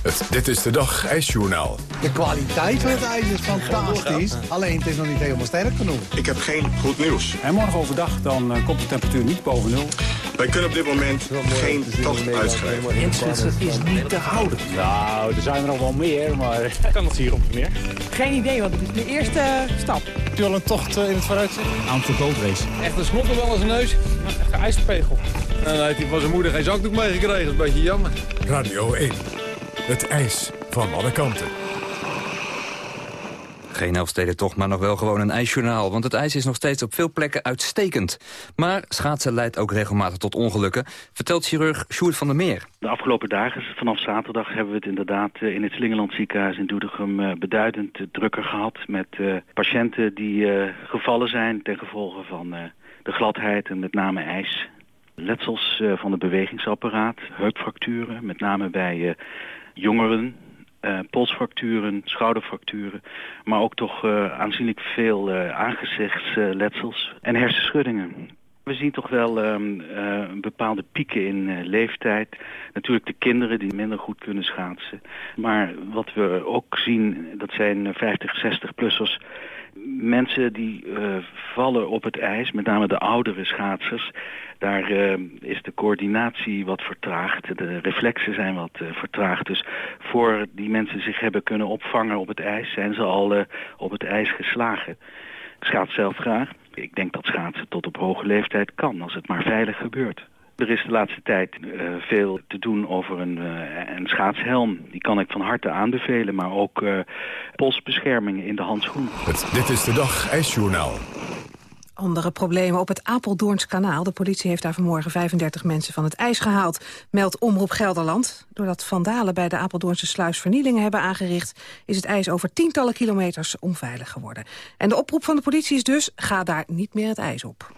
Het Dit is de Dag ijsjournaal. De kwaliteit van het ijs is fantastisch. Alleen het is nog niet helemaal sterk genoeg. Ik heb geen goed nieuws. En morgen overdag dan uh, komt de temperatuur niet boven nul. Wij kunnen op dit moment geen tocht uitschrijven. In Zwitserland is niet te houden. Nou, er zijn er nog wel meer, maar kan dat hier op meer? Geen idee, want het is de eerste uh, stap. Heb je al een tocht uh, in het vooruitzicht? Amstel Race. Echt een smokkel wel als een neus. Echt een ijspegel. En dan heeft hij van zijn moeder geen zakdoek meegekregen. Dat is een beetje jammer. Radio 1. Het ijs van alle kanten. Geen Elfstedentocht, maar nog wel gewoon een ijsjournaal. Want het ijs is nog steeds op veel plekken uitstekend. Maar schaatsen leidt ook regelmatig tot ongelukken. Vertelt chirurg Sjoerd van der Meer. De afgelopen dagen, vanaf zaterdag, hebben we het inderdaad eh, in het Slingeland ziekenhuis in Doetinchem eh, beduidend drukker gehad. Met uh, patiënten die uh, gevallen zijn ten gevolge van uh, de gladheid en met name ijs. Letsels uh, van het bewegingsapparaat, heupfracturen, met name bij uh, jongeren, uh, polsfracturen, schouderfracturen, maar ook toch uh, aanzienlijk veel uh, aangezichtsletsels en hersenschuddingen. We zien toch wel um, bepaalde pieken in leeftijd. Natuurlijk de kinderen die minder goed kunnen schaatsen. Maar wat we ook zien, dat zijn 50, 60-plussers mensen die uh, vallen op het ijs, met name de oudere schaatsers, daar uh, is de coördinatie wat vertraagd. De reflexen zijn wat uh, vertraagd. Dus voor die mensen zich hebben kunnen opvangen op het ijs, zijn ze al op het ijs geslagen. Ik schaats zelf graag. Ik denk dat schaatsen tot op hoge leeftijd kan, als het maar veilig gebeurt. Er is de laatste tijd uh, veel te doen over een, uh, een schaatshelm. Die kan ik van harte aanbevelen, maar ook uh, polsbeschermingen in de handschoen. Dit is de dag ijsjournaal. Andere problemen op het Apeldoorns kanaal. De politie heeft daar vanmorgen 35 mensen van het ijs gehaald, meldt Omroep Gelderland. Doordat vandalen bij de Apeldoornse sluis vernielingen hebben aangericht... is het ijs over tientallen kilometers onveilig geworden. En de oproep van de politie is dus, ga daar niet meer het ijs op.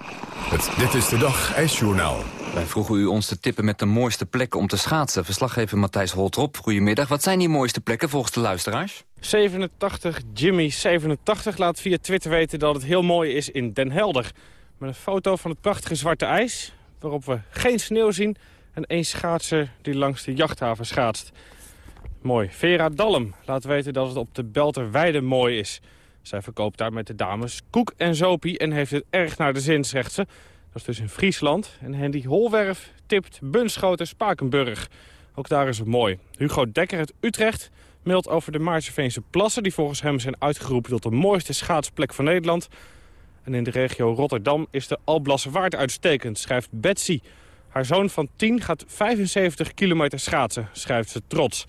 Het, dit is de dag ijsjournaal. Wij vroegen u ons te tippen met de mooiste plekken om te schaatsen. Verslaggever Matthijs Holtrop, goedemiddag. Wat zijn die mooiste plekken volgens de luisteraars? 87 Jimmy 87 laat via Twitter weten dat het heel mooi is in Den Helder. Met een foto van het prachtige zwarte ijs, waarop we geen sneeuw zien... en één schaatser die langs de jachthaven schaatst. Mooi. Vera Dalm laat weten dat het op de Belterweide mooi is. Zij verkoopt daar met de dames koek en zopie en heeft het erg naar de zin, zegt ze. Dat is dus in Friesland. En Hendy Holwerf tipt Bunschoten Spakenburg. Ook daar is het mooi. Hugo Dekker uit Utrecht meldt over de Maarseveense plassen... die volgens hem zijn uitgeroepen tot de mooiste schaatsplek van Nederland. En in de regio Rotterdam is de Alblasserwaard uitstekend, schrijft Betsy. Haar zoon van 10 gaat 75 kilometer schaatsen, schrijft ze trots.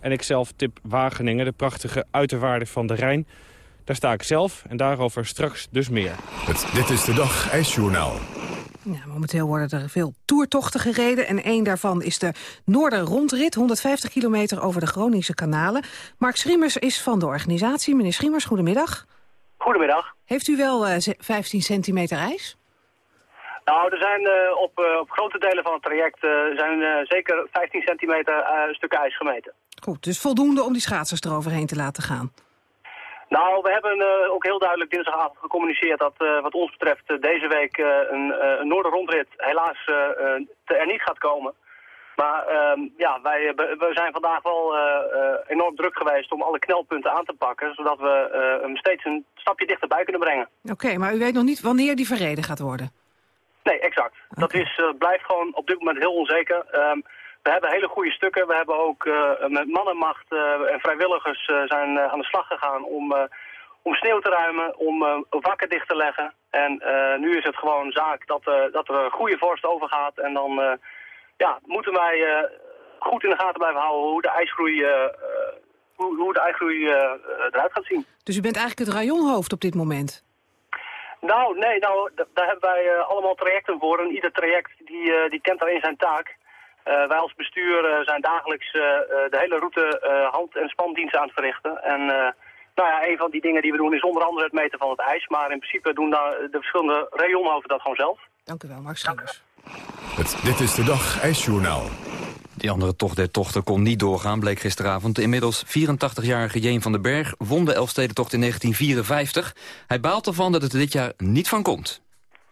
En ik zelf tip Wageningen, de prachtige uiterwaarde van de Rijn. Daar sta ik zelf en daarover straks dus meer. Dit is de Dag ijsjournaal. Ja, momenteel worden er veel toertochten gereden. En één daarvan is de Noorder-rondrit, 150 kilometer over de Groningse kanalen. Mark Schimmers is van de organisatie. Meneer Schimmers, goedemiddag. Goedemiddag. Heeft u wel uh, 15 centimeter ijs? Nou, er zijn uh, op, uh, op grote delen van het traject zijn zeker 15 centimeter stukken ijs gemeten. Goed, dus voldoende om die schaatsers eroverheen te laten gaan. Nou, we hebben uh, ook heel duidelijk dinsdagavond gecommuniceerd dat uh, wat ons betreft uh, deze week een, een Noorderrondrit helaas te, er niet gaat komen. Maar ehm, ja, wij we zijn vandaag wel enorm druk geweest om alle knelpunten aan te pakken, zodat we hem steeds een stapje dichterbij kunnen brengen. Oké, okay, maar u weet nog niet wanneer die verreden gaat worden? Nee, exact. Okay. Dat is, blijft gewoon op dit moment heel onzeker. Um, we hebben hele goede stukken. We hebben ook uh, met mannenmacht uh, en vrijwilligers uh, zijn aan de slag gegaan om, om sneeuw te ruimen, om wakken dicht te leggen. En nu is het gewoon zaak dat, dat er een goede vorst overgaat. En dan ja, moeten wij goed in de gaten blijven houden hoe de ijsgroei, hoe, hoe, de ijsgroei eruit gaat zien. Dus u bent eigenlijk het rajonhoofd op dit moment? Nou, nee, nou, daar hebben wij allemaal trajecten voor. En ieder traject die, die kent daarin zijn taak. Uh, wij als bestuur uh, zijn dagelijks uh, de hele route hand- en spandiensten aan het verrichten. En nou ja, een van die dingen die we doen is onder andere het meten van het ijs. Maar in principe doen daar de verschillende rayonhoofden dat gewoon zelf. Dank u wel, Mark Schimmers. Dit is de Dag ijsjournaal. Die andere tocht der tochten kon niet doorgaan, bleek gisteravond. De inmiddels 84-jarige Jeen van den Berg won de Elfstedentocht in 1954. Hij baalt ervan dat het er dit jaar niet van komt.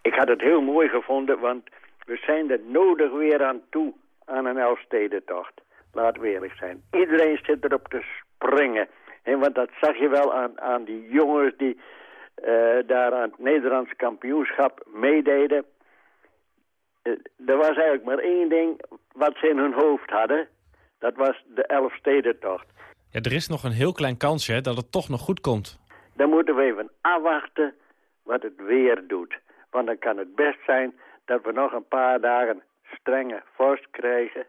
Ik had het heel mooi gevonden, want we zijn er nodig weer aan toe aan een Elfstedentocht. Laat we eerlijk zijn. Iedereen zit erop te springen. En want dat zag je wel aan, aan die jongens die uh, daar aan het Nederlandse kampioenschap meededen. Uh, er was eigenlijk maar één ding wat ze in hun hoofd hadden. Dat was de Elfstedentocht. Ja, er is nog een heel klein kansje dat het toch nog goed komt. Dan moeten we even afwachten wat het weer doet. Want dan kan het best zijn dat we nog een paar dagen strenge vorst krijgen.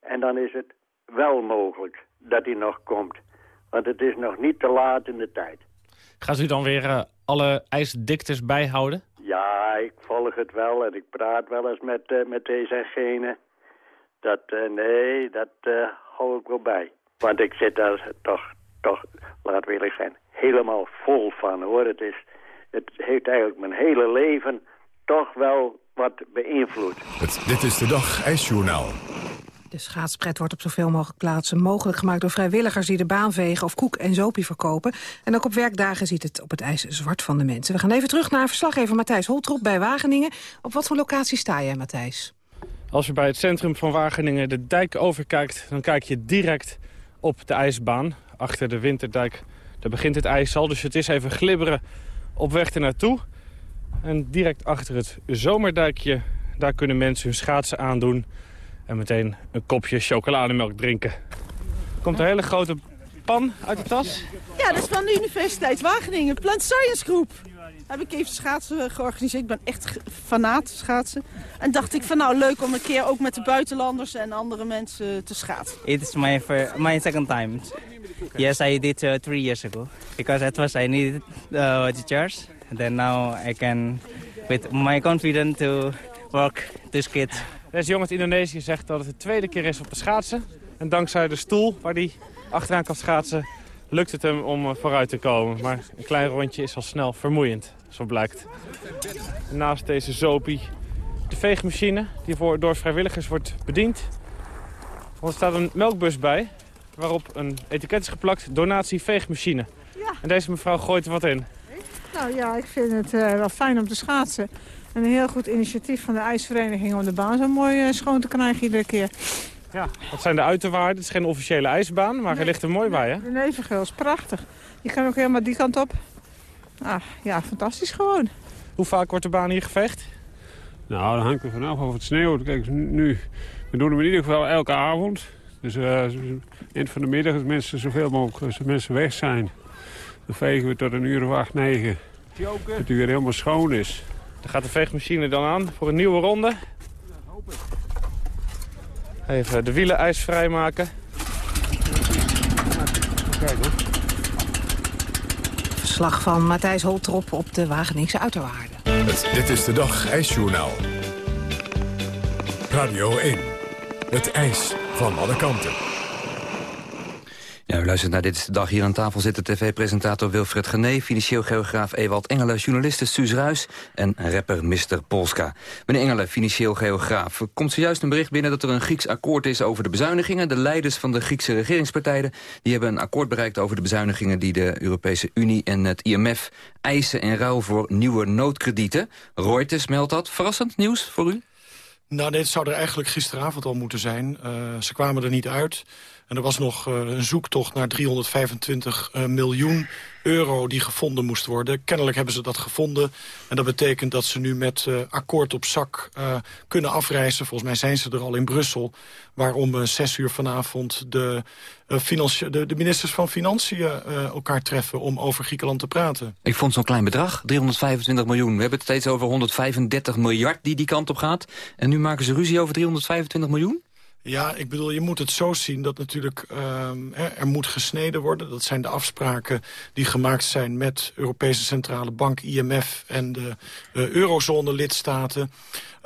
En dan is het wel mogelijk dat hij nog komt. Want het is nog niet te laat in de tijd. Gaat u dan weer uh, alle ijsdiktes bijhouden? Ja, ik volg het wel en ik praat wel eens met, uh, met deze en gene. Dat, uh, nee, dat hou ik wel bij. Want ik zit daar toch, toch, laat we eerlijk zijn, helemaal vol van hoor. Het, is, het heeft eigenlijk mijn hele leven toch wel wat beïnvloedt. Het, dit is de dag ijsjournaal. De schaatspret wordt op zoveel mogelijk plaatsen mogelijk gemaakt door vrijwilligers die de baan vegen of koek en zopie verkopen. En ook op werkdagen ziet het op het ijs zwart van de mensen. We gaan even terug naar verslaggever Matthijs Holtrop bij Wageningen. Op wat voor locatie sta jij, Matthijs? Als je bij het centrum van Wageningen de dijk overkijkt, dan kijk je direct op de ijsbaan. Achter de winterdijk, daar begint het ijs al, dus het is even glibberen op weg ernaartoe. En direct achter het zomerdijkje, daar kunnen mensen hun schaatsen aandoen... en meteen een kopje chocolademelk drinken. Er komt een hele grote pan uit de tas. Ja, dat is van de Universiteit Wageningen, Plant Science Groep. Heb ik even schaatsen georganiseerd. Ik ben echt fanaat schaatsen. En dacht ik van nou leuk om een keer ook met de buitenlanders en andere mensen te schaatsen. It is my, my second time. Yes, I did uh, three years ago. Because at first I needed uh, the chairs. Then now I can, with my confidence to work to skate. Deze jongen uit Indonesië zegt dat het de tweede keer is op de schaatsen. En dankzij de stoel waar hij achteraan kan schaatsen, lukt het hem om vooruit te komen. Maar een klein rondje is al snel vermoeiend, zo blijkt. Naast deze zopie de veegmachine die voor, door vrijwilligers wordt bediend. Er staat een melkbus bij waarop een etiket is geplakt, donatie veegmachine. Ja. En deze mevrouw gooit er wat in. Nou ja, ik vind het uh, wel fijn om te schaatsen. En een heel goed initiatief van de ijsvereniging om de baan zo mooi uh, schoon te krijgen iedere keer. Ja, dat zijn de uiterwaarden. Het is geen officiële ijsbaan, maar nee, er ligt er mooi bij, hè? De Nevergeel is prachtig. Je kan ook helemaal die kant op. Ah, ja, fantastisch gewoon. Hoe vaak wordt de baan hier geveegd? Nou, dat hangt er vanaf of het sneeuwt. Kijk, nu, we doen hem in ieder geval elke avond. Dus uh, eind van de middag als mensen zoveel mogelijk als mensen weg zijn. Dan vegen we tot een uur of acht, negen. Dat het weer helemaal schoon is. Dan gaat de veegmachine dan aan voor een nieuwe ronde. Even de wielen ijsvrij maken. Kijk hoor. Verslag van Matthijs Holtrop op de Wageningse Uiterwaarden. Het Dit is de Dag ijsjournaal. Radio 1. Het ijs van alle kanten. Ja, u luistert naar Dit is de Dag. Hier aan tafel zitten tv-presentator Wilfred Gené... financieel geograaf Ewald Engelen, journaliste Suus Ruis... en rapper Mr. Polska. Meneer Engelen, financieel geograaf. Er komt zojuist een bericht binnen dat er een Grieks akkoord is over de bezuinigingen. De leiders van de Griekse regeringspartijen die hebben een akkoord bereikt over de bezuinigingen... die de Europese Unie en het IMF eisen in ruil voor nieuwe noodkredieten. Reuters meldt dat. Verrassend nieuws voor u? Nou, dit zou er eigenlijk gisteravond al moeten zijn. Uh, ze kwamen er niet uit. En er was nog uh, een zoektocht naar 325 uh, miljoen euro die gevonden moest worden. Kennelijk hebben ze dat gevonden. En dat betekent dat ze nu met uh, akkoord op zak kunnen afreizen. Volgens mij zijn ze er al in Brussel. Waar om uh, zes uur vanavond de, de ministers van Financiën elkaar treffen... om over Griekenland te praten. Ik vond zo'n klein bedrag, 325 miljoen. We hebben het steeds over 135 miljard die die kant op gaat. En nu maken ze ruzie over 325 miljoen? Ja, ik bedoel, je moet het zo zien dat natuurlijk uh, er moet gesneden worden. Dat zijn de afspraken die gemaakt zijn met Europese Centrale Bank, IMF en de eurozone-lidstaten.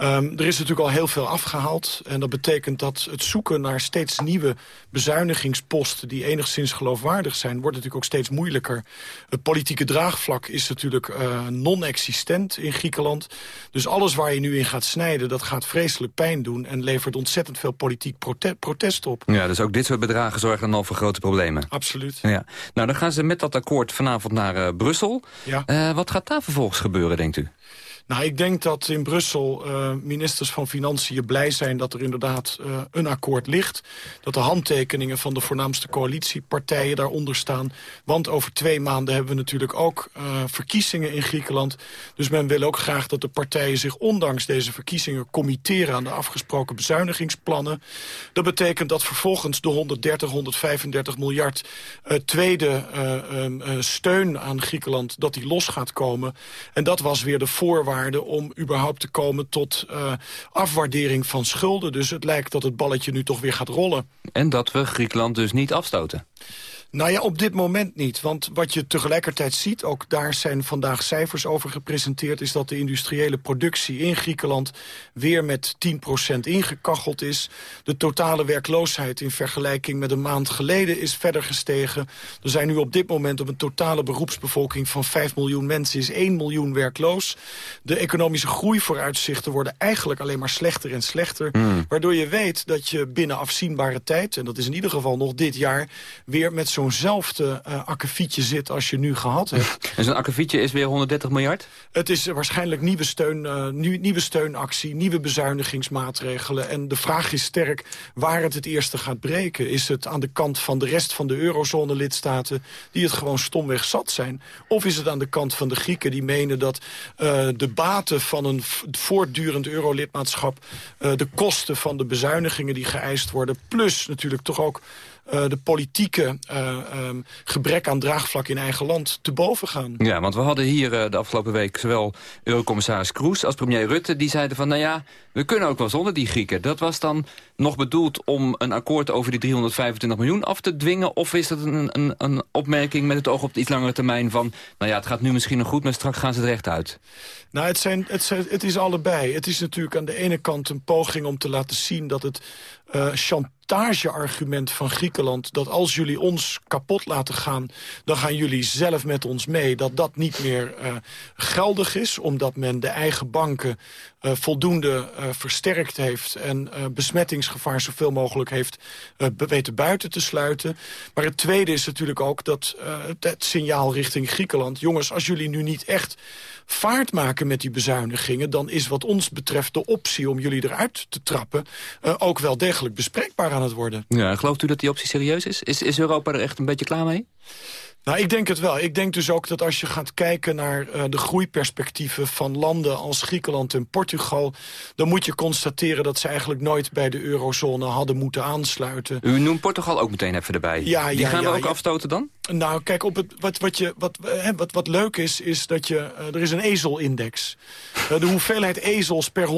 Um, er is natuurlijk al heel veel afgehaald. En dat betekent dat het zoeken naar steeds nieuwe bezuinigingsposten... die enigszins geloofwaardig zijn, wordt natuurlijk ook steeds moeilijker. Het politieke draagvlak is natuurlijk uh, non-existent in Griekenland. Dus alles waar je nu in gaat snijden, dat gaat vreselijk pijn doen... en levert ontzettend veel politiek prote protest op. Ja, dus ook dit soort bedragen zorgen dan al voor grote problemen. Absoluut. Ja. Nou, dan gaan ze met dat akkoord vanavond naar uh, Brussel. Ja. Uh, wat gaat daar vervolgens gebeuren, denkt u? Nou, ik denk dat in Brussel uh, ministers van Financiën blij zijn... dat er inderdaad uh, een akkoord ligt. Dat de handtekeningen van de voornaamste coalitiepartijen daaronder staan. Want over twee maanden hebben we natuurlijk ook uh, verkiezingen in Griekenland. Dus men wil ook graag dat de partijen zich ondanks deze verkiezingen... committeren aan de afgesproken bezuinigingsplannen. Dat betekent dat vervolgens de 130, 135 miljard... tweede um, steun aan Griekenland, dat die los gaat komen. En dat was weer de voorwaarde om überhaupt te komen tot uh, afwaardering van schulden. Dus het lijkt dat het balletje nu toch weer gaat rollen. En dat we Griekenland dus niet afstoten. Nou ja, op dit moment niet. Want wat je tegelijkertijd ziet, ook daar zijn vandaag cijfers over gepresenteerd... is dat de industriële productie in Griekenland weer met 10% ingekacheld is. De totale werkloosheid in vergelijking met een maand geleden is verder gestegen. Er zijn nu op dit moment op een totale beroepsbevolking van 5 miljoen mensen... is 1 miljoen werkloos. De economische groeivooruitzichten worden eigenlijk alleen maar slechter en slechter. Mm. Waardoor je weet dat je binnen afzienbare tijd... en dat is in ieder geval nog dit jaar... weer met zo'nzelfde uh, akkefietje zit als je nu gehad hebt. En zo'n akkefietje is weer 130 miljard? Het is waarschijnlijk nieuwe, steun, uh, nieuw, nieuwe steunactie, nieuwe bezuinigingsmaatregelen. En de vraag is sterk waar het het eerste gaat breken. Is het aan de kant van de rest van de eurozone-lidstaten... die het gewoon stomweg zat zijn? Of is het aan de kant van de Grieken die menen dat uh, de baten van een voortdurend eurolidmaatschap... de kosten van de bezuinigingen die geëist worden... plus natuurlijk toch ook uh, de politieke uh, um, gebrek aan draagvlak in eigen land te boven gaan. Ja, want we hadden hier uh, de afgelopen week zowel eurocommissaris Kroes als premier Rutte... die zeiden van, nou ja, we kunnen ook wel zonder die Grieken. Dat was dan nog bedoeld om een akkoord over die 325 miljoen af te dwingen? Of is dat een, een, een opmerking met het oog op de iets langere termijn van... nou ja, het gaat nu misschien nog goed, maar straks gaan ze er echt uit? Nou, het, zijn, het, zijn, het is allebei. Het is natuurlijk aan de ene kant een poging om te laten zien dat het uh, chantageargument van Griekenland... dat als jullie ons kapot laten gaan, dan gaan jullie zelf met ons mee... dat dat niet meer uh, geldig is, omdat men de eigen banken uh, voldoende uh, versterkt heeft... en besmettingsgevaar zoveel mogelijk heeft weten buiten te sluiten. Maar het tweede is natuurlijk ook dat het signaal richting Griekenland... jongens, als jullie nu niet echt vaart maken met die bezuinigingen... dan is wat ons betreft de optie om jullie eruit te trappen... Uh, ook wel degelijk bespreekbaar aan het worden. Ja, gelooft u dat die optie serieus is? Is, is Europa er echt een beetje klaar mee? Nou, ik denk het wel. Ik denk dus ook dat als je gaat kijken naar uh, de groeiperspectieven van landen als Griekenland en Portugal, dan moet je constateren dat ze eigenlijk nooit bij de eurozone hadden moeten aansluiten. U noemt Portugal ook meteen even erbij. Ja, Die ja, gaan ja, we ook ja. afstoten dan? Nou, kijk, op het, wat, wat, je, wat, hè, wat, wat leuk is, is dat je... eh, er is een ezelindex. Uh, de hoeveelheid ezels per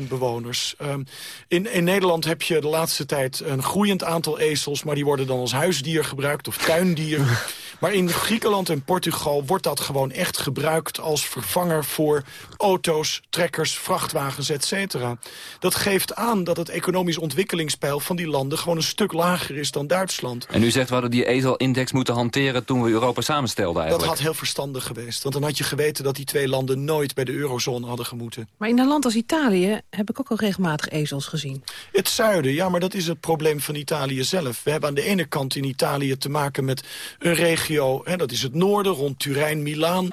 100.000 bewoners. Um, in, in Nederland heb je de laatste tijd een groeiend aantal ezels... maar die worden dan als huisdier gebruikt of tuindier. maar in Griekenland en Portugal wordt dat gewoon echt gebruikt... als vervanger voor auto's, trekkers, vrachtwagens, et cetera. Dat geeft aan dat het economisch ontwikkelingspeil van die landen... gewoon een stuk lager is dan Duitsland. En u zegt we hadden die ezelindex moeten hanteren toen we Europa samenstelden Dat eigenlijk. had heel verstandig geweest. Want dan had je geweten dat die twee landen nooit bij de eurozone hadden gemoeten. Maar in een land als Italië heb ik ook al regelmatig ezels gezien. Het zuiden, ja, maar dat is het probleem van Italië zelf. We hebben aan de ene kant in Italië te maken met een regio... Hè, dat is het noorden, rond Turijn, Milaan...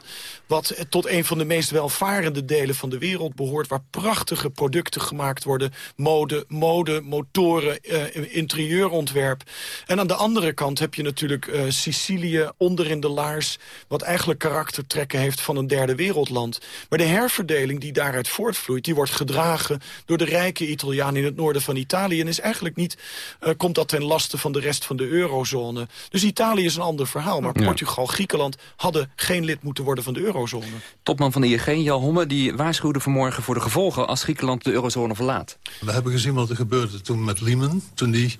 wat tot een van de meest welvarende delen van de wereld behoort... waar prachtige producten gemaakt worden. Mode, mode motoren, eh, interieurontwerp. En aan de andere kant heb je natuurlijk eh, Sicilië onder in de laars... wat eigenlijk karaktertrekken heeft van een derde wereldland. Maar de herverdeling die daaruit voortvloeit... die wordt gedragen door de rijke Italianen in het noorden van Italië... en is eigenlijk niet, uh, komt dat ten laste van de rest van de eurozone. Dus Italië is een ander verhaal. Maar Ja. Portugal, Griekenland hadden geen lid moeten worden van de eurozone. Topman van de ING, Jan Homme, die waarschuwde vanmorgen voor de gevolgen... als Griekenland de eurozone verlaat. We hebben gezien wat er gebeurde toen met Lehman. Toen die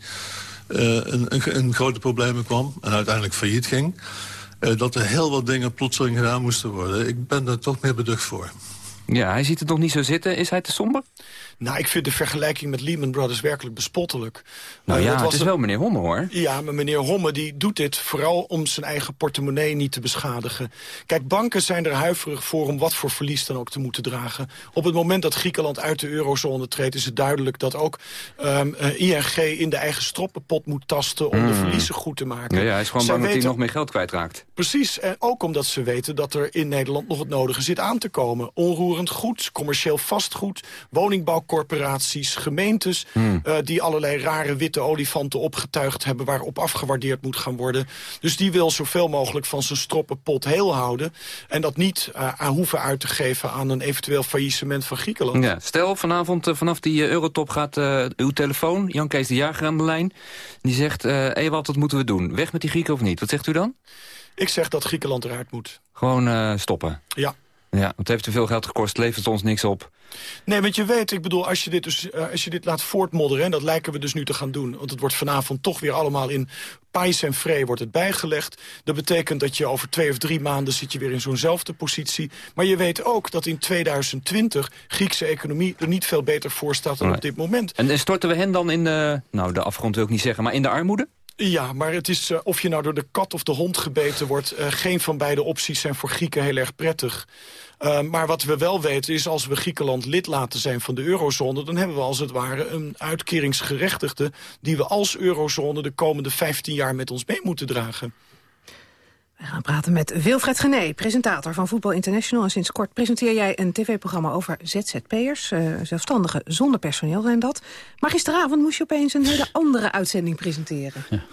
uh, in, in, grote problemen kwam en uiteindelijk failliet ging. Uh, dat er heel wat dingen plotseling gedaan moesten worden. Ik ben er toch meer beducht voor. Ja, hij ziet het nog niet zo zitten. Is hij te somber? Nou, ik vind de vergelijking met Lehman Brothers werkelijk bespottelijk. Nou Uh, ja, dat het was is een- wel meneer Homme, hoor. Ja, maar meneer Homme die doet dit vooral om zijn eigen portemonnee niet te beschadigen. Kijk, banken zijn er huiverig voor om wat voor verlies dan ook te moeten dragen. Op het moment dat Griekenland uit de eurozone treedt... is het duidelijk dat ook um, uh, ING in de eigen stroppenpot moet tasten... om de Mm. verliezen goed te maken. Ja, ja, hij is gewoon Zij bang dat hij weten- nog meer geld kwijtraakt. Precies, en ook omdat ze weten dat er in Nederland nog het nodige zit aan te komen. Onroerend goed, commercieel vastgoed, woningbouwcorporaties, gemeentes... Hmm. eh, die allerlei rare witte olifanten opgetuigd hebben... waarop afgewaardeerd moet gaan worden. Dus die wil zoveel mogelijk van zijn stroppenpot heel houden... en dat niet eh, aan hoeven uit te geven aan een eventueel faillissement van Griekenland. Ja, stel, vanavond eh, vanaf die eurotop gaat uw telefoon... Jan Kees de Jager aan de lijn. Die zegt, Ewald, wat moeten we doen? Weg met die Grieken of niet? Wat zegt u dan? Ik zeg dat Griekenland eruit moet. Gewoon stoppen. Ja. Ja, het heeft te veel geld gekost, levert ons niks op. Nee, want je weet, ik bedoel, als je dit, dus, eh, als je dit laat voortmodderen... en dat lijken we dus nu te gaan doen... want het wordt vanavond toch weer allemaal in pais en vree wordt het bijgelegd. Dat betekent dat je over twee of drie maanden zit je weer in zo'nzelfde positie. Maar je weet ook dat in 2020 Griekse economie er niet veel beter voor staat dan Nee. op dit moment. En, en storten we hen dan in de... Nou, de afgrond wil ik niet zeggen, maar in de armoede? Ja, maar het is, eh, of je nou door de kat of de hond gebeten wordt... eh, geen van beide opties zijn voor Grieken heel erg prettig. Uh, maar wat we wel weten is, als we Griekenland lid laten zijn van de eurozone... dan hebben we als het ware een uitkeringsgerechtigde... die we als eurozone de komende 15 jaar met ons mee moeten dragen. We gaan praten met Wilfred Gené, presentator van Voetbal International. En sinds kort presenteer jij een tv-programma over ZZP'ers. Uh, zelfstandigen zonder personeel zijn dat. Maar gisteravond moest je opeens een hele andere uitzending presenteren. Ja.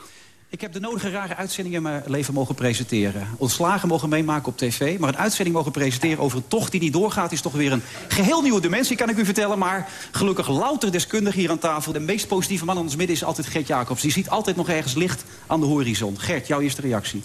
Ik heb de nodige rare uitzendingen in mijn leven mogen presenteren. Ontslagen mogen meemaken op tv. Maar een uitzending mogen presenteren over een tocht die niet doorgaat... is toch weer een geheel nieuwe dimensie, kan ik u vertellen. Maar gelukkig louter deskundig hier aan tafel. De meest positieve man aan ons midden is altijd Gert Jacobs. Die ziet altijd nog ergens licht aan de horizon. Gert, jouw eerste reactie?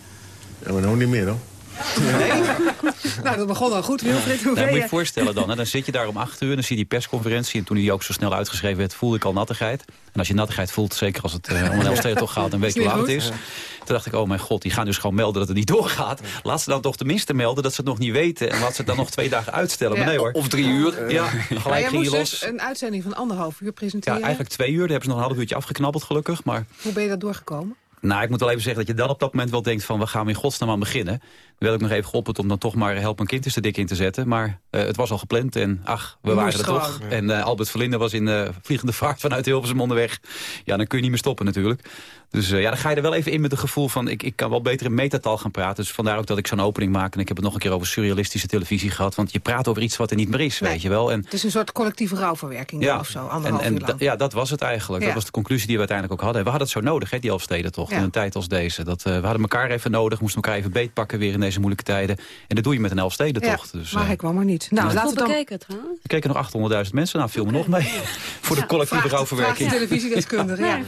Ja, maar nou niet meer, hoor. nou, dat begon al goed, Wilfried. Hoe Nou, ben moet je je? voorstellen dan, hè, dan zit je daar om acht uur... en dan zie je die persconferentie. En toen die ook zo snel uitgeschreven werd, voelde ik al nattigheid. En als je nattigheid voelt, zeker als het uh, om een Elfstede toch gaat... je hoe laat het is. Toen dacht ik, oh mijn god, die gaan dus gewoon melden dat het niet doorgaat. Laat ze dan toch tenminste melden dat ze het nog niet weten... en laat ze het dan nog twee dagen uitstellen. Ja. Maar nee hoor. Of drie uur. Ja, Maar gelijk ging je los. dus een uitzending van anderhalf uur Ja, presenteren. eigenlijk twee uur. Daar hebben ze nog een half uurtje afgeknabbeld, gelukkig. Maar Hoe ben je daar doorgekomen? Nou, ik moet wel even zeggen dat je dan op dat moment wel denkt van... we gaan in godsnaam aan beginnen. Wil ik nog even geholpen om dan toch maar Help een kind is te dik in te zetten. Maar uh, het was al gepland en ach, we waren er toch. En uh, Albert Verlinde was in uh, vliegende vaart vanuit Hilversum onderweg. Ja, dan kun je niet meer stoppen natuurlijk. Dus ja, dan ga je er wel even in met het gevoel van... ik, ik kan wel beter in metatal gaan praten. Dus vandaar ook dat ik zo'n opening maak. En ik heb het nog een keer over surrealistische televisie gehad. Want je praat over iets wat er niet meer is, Nee. weet je wel. En, Het is een soort collectieve rouwverwerking dan of zo, en, anderhalf en uur lang. ja, dat was het eigenlijk. Ja. Dat was de conclusie die we uiteindelijk ook hadden. En we hadden het zo nodig, hè, die Elfstedentocht. in een tijd als deze. Dat, we hadden elkaar even nodig, moesten elkaar even beetpakken weer in deze moeilijke tijden. En dat doe je met een Elfstedentocht. Ja, dus, maar hij kwam er niet. Nou, laten we dan... bekeken trouwens? Er keken nog 800.000 mensen, nou viel me nog mee. Voor de collectieve rouwverwerking. televisiedeskundige, ja.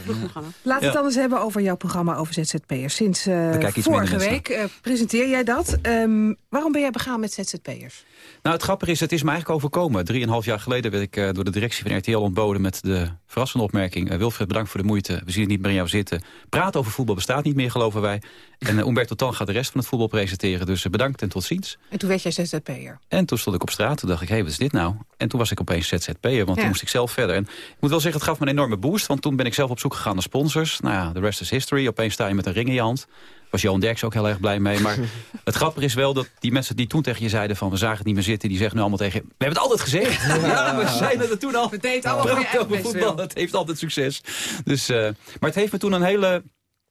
Laten we het dan eens hebben over jouw programma over ZZP'ers. Sinds vorige week presenteer jij dat. Um, waarom ben jij begaan met ZZP'ers? Nou, het grappige is, het is me eigenlijk overkomen. Drieënhalf jaar geleden werd ik uh, door de directie van RTL ontboden... met de verrassende opmerking... Uh, Wilfred, bedankt voor de moeite. We zien het niet meer in jou zitten. Praten over voetbal bestaat niet meer, geloven wij. En uh, Umberto Tan gaat de rest van het voetbal presenteren. Dus bedankt en tot ziens. En toen werd jij ZZP'er? En toen stond ik op straat. Toen dacht ik, hé, hey, wat is dit nou? En toen was ik opeens ZZP'er, want ja. toen moest ik zelf verder. En ik moet wel zeggen, het gaf me een enorme boost. Want toen ben ik zelf op zoek gegaan naar sponsors. Nou ja, the rest is history. Opeens sta je met een ring in je hand was Johan Derks ook heel erg blij mee. Maar het grappige is wel dat die mensen die toen tegen je zeiden... van we zagen het niet meer zitten, die zeggen nu allemaal tegen... we hebben het altijd gezegd. Ja, we zeiden het toen al. Het deed allemaal over voetbal. Het heeft altijd succes. Dus, uh, maar het heeft me toen een hele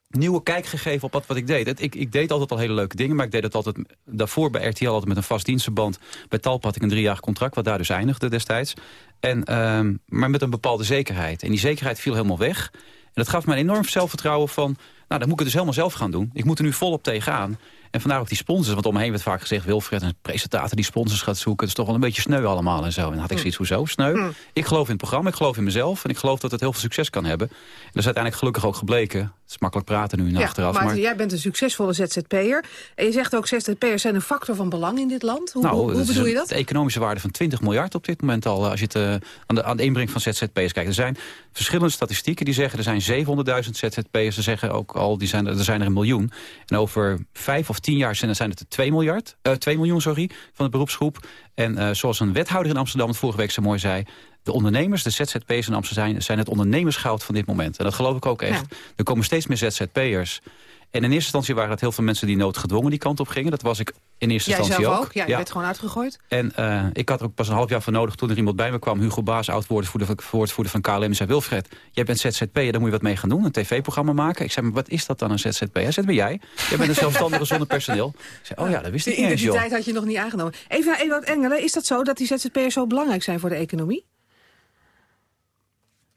nieuwe kijk gegeven op wat, wat ik deed. Het, ik, ik deed altijd al hele leuke dingen, maar ik deed het altijd daarvoor bij RTL altijd met een vast dienstenband. Bij Talp had ik een driejarig contract, wat daar dus eindigde destijds. En, um, maar met een bepaalde zekerheid. En die zekerheid viel helemaal weg. En dat gaf me een enorm zelfvertrouwen van... nou, dan moet ik het dus helemaal zelf gaan doen. Ik moet er nu volop tegenaan. En vandaar ook die sponsors, want om me heen werd vaak gezegd... Wilfred, een presentator die sponsors gaat zoeken... het is toch wel een beetje sneu allemaal en zo. En dan had ik zoiets, hoezo sneu? Mm. Ik geloof in het programma, ik geloof in mezelf... en ik geloof dat het heel veel succes kan hebben. En dat is uiteindelijk gelukkig ook gebleken. Het is makkelijk praten nu ja, achteraf. Maar, maar, jij bent een succesvolle ZZP'er. En je zegt ook, ZZP'ers zijn een factor van belang in dit land. Hoe, nou, hoe, hoe bedoel je dat? De economische waarde van 20 miljard op dit moment al... als je het uh, aan, de, aan de inbreng van ZZP'ers kijkt. Er zijn verschillende statistieken die zeggen... er zijn 700.000 ZZP'ers, ze zeggen ook al... Die zijn, er zijn er een miljoen. En over vijf of tien jaar zijn, zijn het 2, miljard, uh, 2 miljoen sorry, van de beroepsgroep. En uh, zoals een wethouder in Amsterdam het vorige week zo mooi zei... de ondernemers, de ZZP'ers in Amsterdam zijn het ondernemersgoud van dit moment. En dat geloof ik ook echt. Ja. Er komen steeds meer ZZP'ers. En in eerste instantie waren het heel veel mensen die noodgedwongen die kant op gingen. Dat was ik in eerste Jij instantie zelf ook. Ja, je werd gewoon uitgegooid. En uh, ik had er ook pas een half jaar voor nodig toen er iemand bij me kwam. Hugo Baas, oud-woordvoerder van KLM. Zei, Wilfred, jij bent ZZP'er, daar moet je wat mee gaan doen. Een tv-programma maken. Ik zei, maar wat is dat dan een ZZP'er? Zei, ben jij? Jij bent een zelfstandige zonder personeel. Ik zei, oh ja, dat wist ik niet De identiteit had je nog niet aangenomen. Even naar Ewout Engelen. Is dat zo dat die ZZP'ers zo belangrijk zijn voor de economie?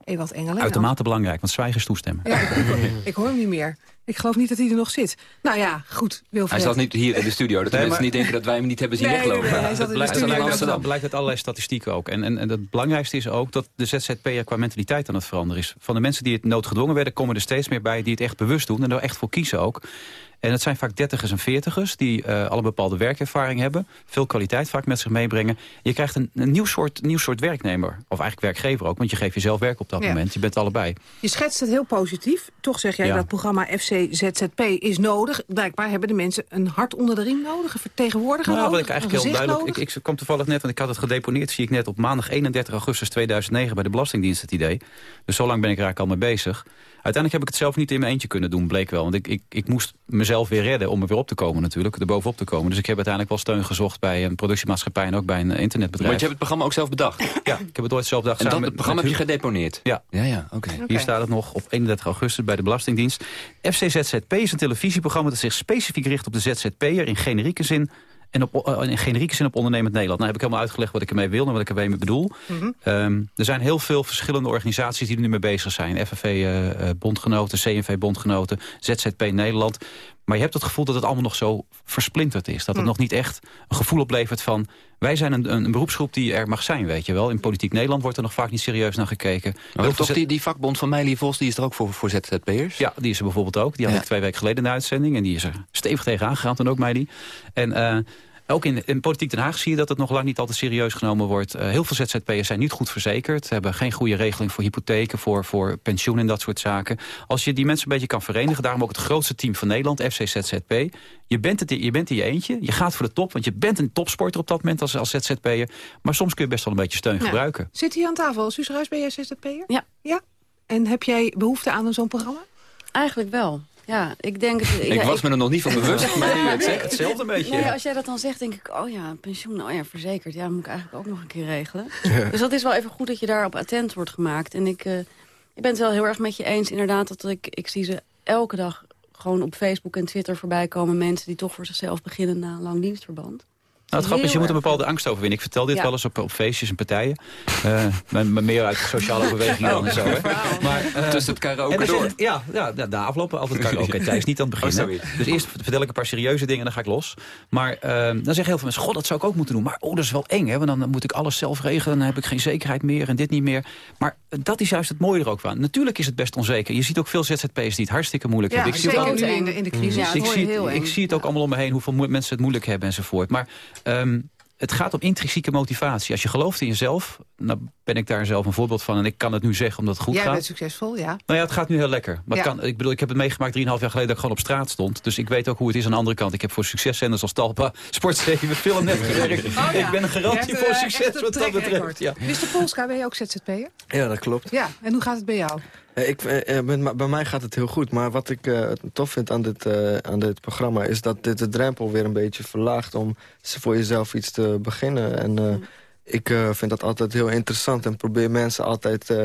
Ewald Engelen. Uitermate nou. belangrijk, want zwijgers toestemmen. Ja, ik, ik, ik, hoor hem niet meer. Ik geloof niet dat hij er nog zit. Nou ja, goed, Wilfred. Hij zat niet hier in de studio, dat de nee, mensen niet denken dat wij hem niet hebben zien nee, weglopen. Nee, nee, hij blijkt, in Amsterdam. blijkt uit allerlei statistieken ook. En, en, en het belangrijkste is ook dat de ZZP'er qua mentaliteit aan het veranderen is. Van de mensen die het noodgedwongen werden, komen er steeds meer bij die het echt bewust doen. En er echt voor kiezen ook. En het zijn vaak dertigers en veertigers die uh, alle bepaalde werkervaring hebben. Veel kwaliteit vaak met zich meebrengen. Je krijgt een, een nieuw, soort, nieuw soort werknemer. Of eigenlijk werkgever ook, want je geeft jezelf werk op dat ja. moment. Je bent allebei. Je schetst het heel positief. Toch zeg jij ja. dat programma FC ZZP is nodig. Blijkbaar hebben de mensen een hart onder de riem nodig. Een vertegenwoordiger nou, nodig, ik eigenlijk heel duidelijk. Ik, ik kwam toevallig net, want ik had het gedeponeerd. Zie ik net op maandag 31 augustus 2009 bij de Belastingdienst het idee. Dus zo lang ben ik er eigenlijk al mee bezig. Uiteindelijk heb ik het zelf niet in mijn eentje kunnen doen, bleek wel. Want ik, ik, ik moest mezelf weer redden om er weer op te komen natuurlijk. Er bovenop te komen. Dus ik heb uiteindelijk wel steun gezocht bij een productiemaatschappij... en ook bij een internetbedrijf. Want je hebt het programma ook zelf bedacht? Ja, ik heb het ooit zelf bedacht. En dat, het programma heb je gedeponeerd? Ja. ja, ja oké. Okay. Hier staat het nog op 31 augustus bij de Belastingdienst. FCZZP is een televisieprogramma dat zich specifiek richt op de ZZP'er... in generieke zin en op, uh, in generieke zin op ondernemend Nederland. Nou heb ik helemaal uitgelegd wat ik ermee wil en wat ik ermee bedoel. Mm -hmm. um, er zijn heel veel verschillende organisaties die er nu mee bezig zijn. FNV-bondgenoten, uh, CNV-bondgenoten, ZZP Nederland. Maar je hebt het gevoel dat het allemaal nog zo versplinterd is. Dat het mm. nog niet echt een gevoel oplevert van... wij zijn een, een, beroepsgroep die er mag zijn, weet je wel. In politiek Nederland wordt er nog vaak niet serieus naar gekeken. Maar toch die, die vakbond van Meili Vos, die is er ook voor, voor ZZP'ers? Ja, die is er bijvoorbeeld ook. Die had ja. ik twee weken geleden in de uitzending. En die is er stevig tegen aangegaan dan ook, Meili. En... Uh, ook in, in Politiek Den Haag zie je dat het nog lang niet altijd serieus genomen wordt. Uh, heel veel ZZP'ers zijn niet goed verzekerd. Hebben geen goede regeling voor hypotheken, voor, voor pensioen en dat soort zaken. Als je die mensen een beetje kan verenigen... daarom ook het grootste team van Nederland, FC ZZP. Je bent, het, je bent in je eentje, je gaat voor de top... want je bent een topsporter op dat moment als, als ZZP'er. Maar soms kun je best wel een beetje steun ja. gebruiken. Zit hier aan tafel? Suus Ruijs, ben jij ZZP'er? Ja. ja. En heb jij behoefte aan zo'n programma? Eigenlijk wel. Ja, ik denk... Het, ik ja, was ik, me er nog niet van bewust, maar nu het zegt hetzelfde een beetje. Nee, als jij dat dan zegt, denk ik, oh ja, pensioen, oh ja, verzekerd. Ja, dat moet ik eigenlijk ook nog een keer regelen. Ja. Dus dat is wel even goed dat je daarop attent wordt gemaakt. En ik, uh, ik ben het wel heel erg met je eens, inderdaad, dat ik, ik zie ze elke dag gewoon op Facebook en Twitter voorbij komen. Mensen die toch voor zichzelf beginnen na een lang dienstverband. Nou, het grap is, je moet een bepaalde angst overwinnen. Ik vertel dit Ja. wel eens op, op feestjes en partijen. Eh, maar, meer uit de sociale beweging dan en zo. Hè. Maar, eh, Tussen het karaoke door. Ja, ja de, de afloop altijd karaoke. Thijs, niet aan het begin. Oh, dus eerst vertel ik een paar serieuze dingen en dan ga ik los. Maar eh, dan zeggen heel veel mensen, god, dat zou ik ook moeten doen. Maar oh, dat is wel eng, hè, want dan moet ik alles zelf regelen. Dan heb ik geen zekerheid meer en dit niet meer. Maar eh, dat is juist het mooie er ook van. Natuurlijk is het best onzeker. Je ziet ook veel ZZP'ers die het hartstikke moeilijk Ja, hebben. Ik zie ook zeker al- nu in de, in de crisis. ik, zie, het, ik eng. zie het ook allemaal om me heen, hoeveel mensen het moeilijk hebben enzovoort. Maar ehm, het gaat om intrinsieke motivatie. Als je gelooft in jezelf, dan ben ik daar zelf een voorbeeld van. En ik kan het nu zeggen omdat het goed Jij gaat. bent succesvol, ja. Nou ja, het gaat nu heel lekker. Maar Ja. kan, ik bedoel, ik heb het meegemaakt 3,5 jaar geleden dat ik gewoon op straat stond. Dus ik weet ook hoe het is aan de andere kant. Ik heb voor succeszenders als Talpa, Sport 7, Film net gewerkt. Oh ja. Ik ben een garantie hebt, voor eh, succes wat dat betreft. Ja. Mr. Polska, ben je ook ZZP'er? Ja, dat klopt. Ja, en hoe gaat het bij jou? Eh, Ik, eh, bij mij gaat het heel goed, maar wat ik eh, tof vind aan dit, eh, aan dit programma... is dat dit de drempel weer een beetje verlaagt om voor jezelf iets te beginnen. En eh, ik eh, vind dat altijd heel interessant en probeer mensen altijd eh,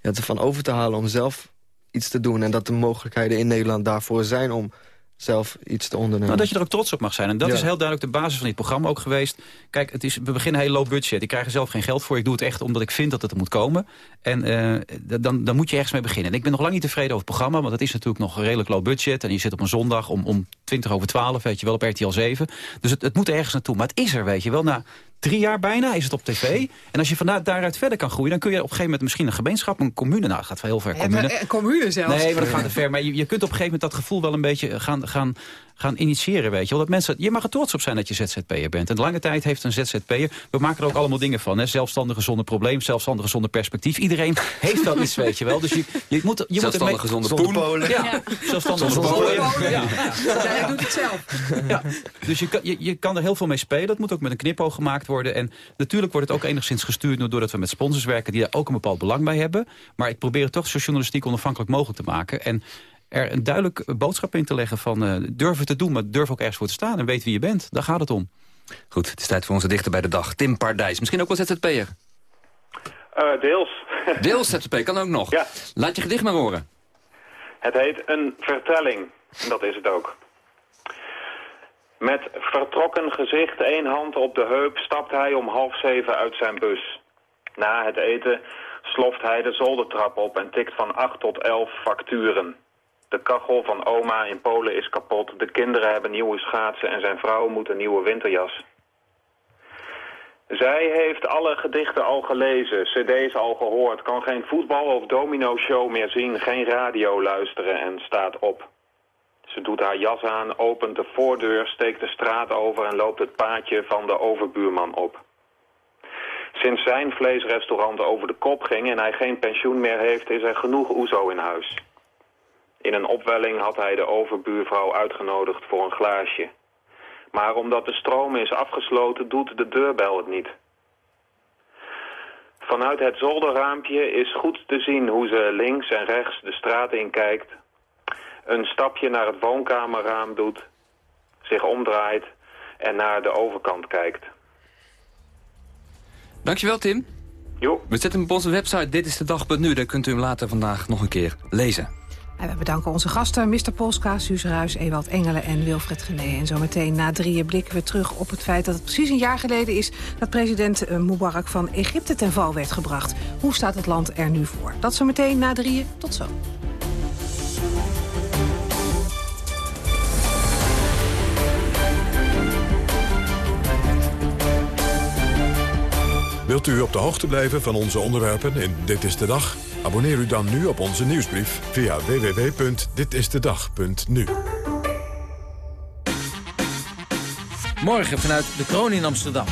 ja, ervan over te halen... om zelf iets te doen en dat de mogelijkheden in Nederland daarvoor zijn... om zelf iets te ondernemen. Nou, dat je er ook trots op mag zijn. En dat Ja. is heel duidelijk de basis van dit programma ook geweest. Kijk, het is, we beginnen heel low budget. Ik krijg er zelf geen geld voor. Ik doe het echt omdat ik vind dat het er moet komen. En d- dan, dan moet je ergens mee beginnen. En ik ben nog lang niet tevreden over het programma. Want het is natuurlijk nog redelijk low budget. En je zit op een zondag om, om 20 over 12, weet je wel, op RTL 7. Dus het, het moet ergens naartoe. Maar het is er, weet je wel. Na drie jaar bijna is het op tv. En als je van daar- daaruit verder kan groeien... dan kun je op een gegeven moment misschien een gemeenschap, een commune... nou, het gaat wel heel ver, Ja, commune. maar, eh, commune zelfs. Nee, maar dat gaat te ver. Maar je, je kunt op een gegeven moment dat gevoel wel een beetje gaan, gaan, gaan initiëren, weet je wel. Dat mensen, je mag er trots op zijn dat je ZZP'er bent. En lange tijd heeft een ZZP'er, we maken er ook allemaal dingen van. Hè? Zelfstandige zonder probleem, zelfstandige zonder perspectief. Iedereen heeft wel iets, weet je wel. Dus je, je moet, je moet Zelfstandige ermee- zonder Zonder poen. polen. Ja, zelfstandige Zonder zonder polen. polen. Ja, ja. Hij doet het zelf. Ja, dus je kan, je, je kan er heel veel mee spelen. Dat moet ook met een knipoog gemaakt worden. En natuurlijk wordt het ook enigszins gestuurd... doordat we met sponsors werken die daar ook een bepaald belang bij hebben. Maar ik probeer het toch zo journalistiek onafhankelijk mogelijk te maken. En er een duidelijk boodschap in te leggen van... eh, durf het te doen, maar durf ook ergens voor te staan... en weet wie je bent. Daar gaat het om. Goed, het is tijd voor onze dichter bij de dag. Tim Pardijs, misschien ook wel ZZP'er. Eh, deels. Deels ZZP, kan ook nog. Ja. Laat je gedicht maar horen. Het heet een vertelling. Dat is het ook. Met vertrokken gezicht, één hand op de heup, stapt hij om half zeven uit zijn bus. Na het eten sloft hij de zoldertrap op en tikt van acht tot elf facturen. De kachel van oma in Polen is kapot, de kinderen hebben nieuwe schaatsen en zijn vrouw moet een nieuwe winterjas. Zij heeft alle gedichten al gelezen, cd's al gehoord, kan geen voetbal- of domino-show meer zien, geen radio luisteren en staat op. Ze doet haar jas aan, opent de voordeur, steekt de straat over en loopt het paadje van de overbuurman op. Sinds zijn vleesrestaurant over de kop ging en hij geen pensioen meer heeft, is er genoeg oezo in huis. In een opwelling had hij de overbuurvrouw uitgenodigd voor een glaasje. Maar omdat de stroom is afgesloten, doet de deurbel het niet. Vanuit het zolderraampje is goed te zien hoe ze links en rechts de straat in kijkt. Een stapje naar het woonkamerraam doet, zich omdraait en naar de overkant kijkt. Dankjewel, Tim. Jo. We zetten hem op onze website Dit is de dag.nu. Daar kunt u hem later vandaag nog een keer lezen. We bedanken onze gasten, Mr. Polska, Suus Ruijs, Ewald Engelen en Wilfred Gené. En zometeen na drieën blikken we terug op het feit dat het precies een jaar geleden is... dat president eh, Mubarak van Egypte ten val werd gebracht. Hoe staat het land er nu voor? Dat zometeen na drieën. Tot zo. Wilt u op de hoogte blijven van onze onderwerpen in Dit is de Dag? Abonneer u dan nu op onze nieuwsbrief via www.ditistedag.nu. Morgen vanuit de Kroon in Amsterdam.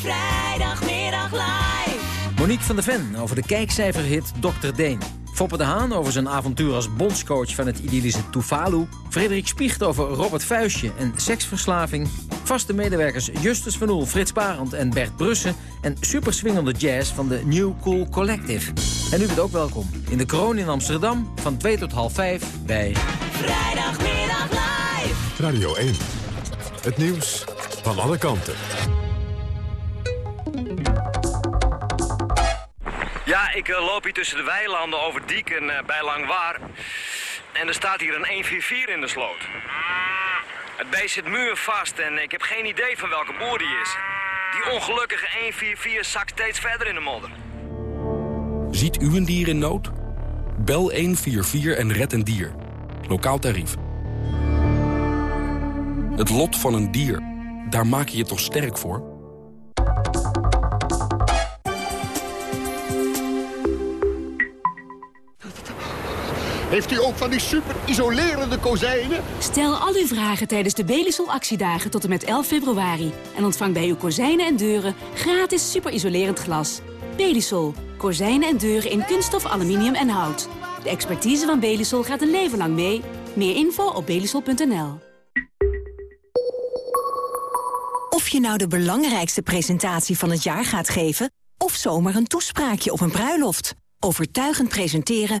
Vrijdagmiddag live. Monique van der Ven over de kijkcijferhit Dr. Deen. Foppe de Haan over zijn avontuur als bondscoach van het idyllische Tuvalu. Frederik Spiecht over Robert Vuistje en seksverslaving. Vaste medewerkers Justus van Oel, Frits Barend en Bert Brussen. En superswingende jazz van de New Cool Collective. En u bent ook welkom in de Kroon in Amsterdam van 2 tot half 5 bij... Vrijdagmiddag live. Radio 1. Het nieuws van alle kanten. Ja, ik eh, loop hier tussen de weilanden over Dieken eh, bij Langwaar. En er staat hier een 144 in de sloot. Het beest zit muurvast en ik heb geen idee van welke boer die is. Die ongelukkige 144 zakt steeds verder in de modder. Ziet u een dier in nood? Bel 144 en red een dier. Lokaal tarief. Het lot van een dier, daar maak je je toch sterk voor? Heeft u ook van die super isolerende kozijnen? Stel al uw vragen tijdens de Belisol actiedagen tot en met 11 februari. En ontvang bij uw kozijnen en deuren gratis super-isolerend glas. Belisol. Kozijnen en deuren in kunststof, aluminium en hout. De expertise van Belisol gaat een leven lang mee. Meer info op belisol.nl. Of je nou de belangrijkste presentatie van het jaar gaat geven... of zomaar een toespraakje op een bruiloft. Overtuigend presenteren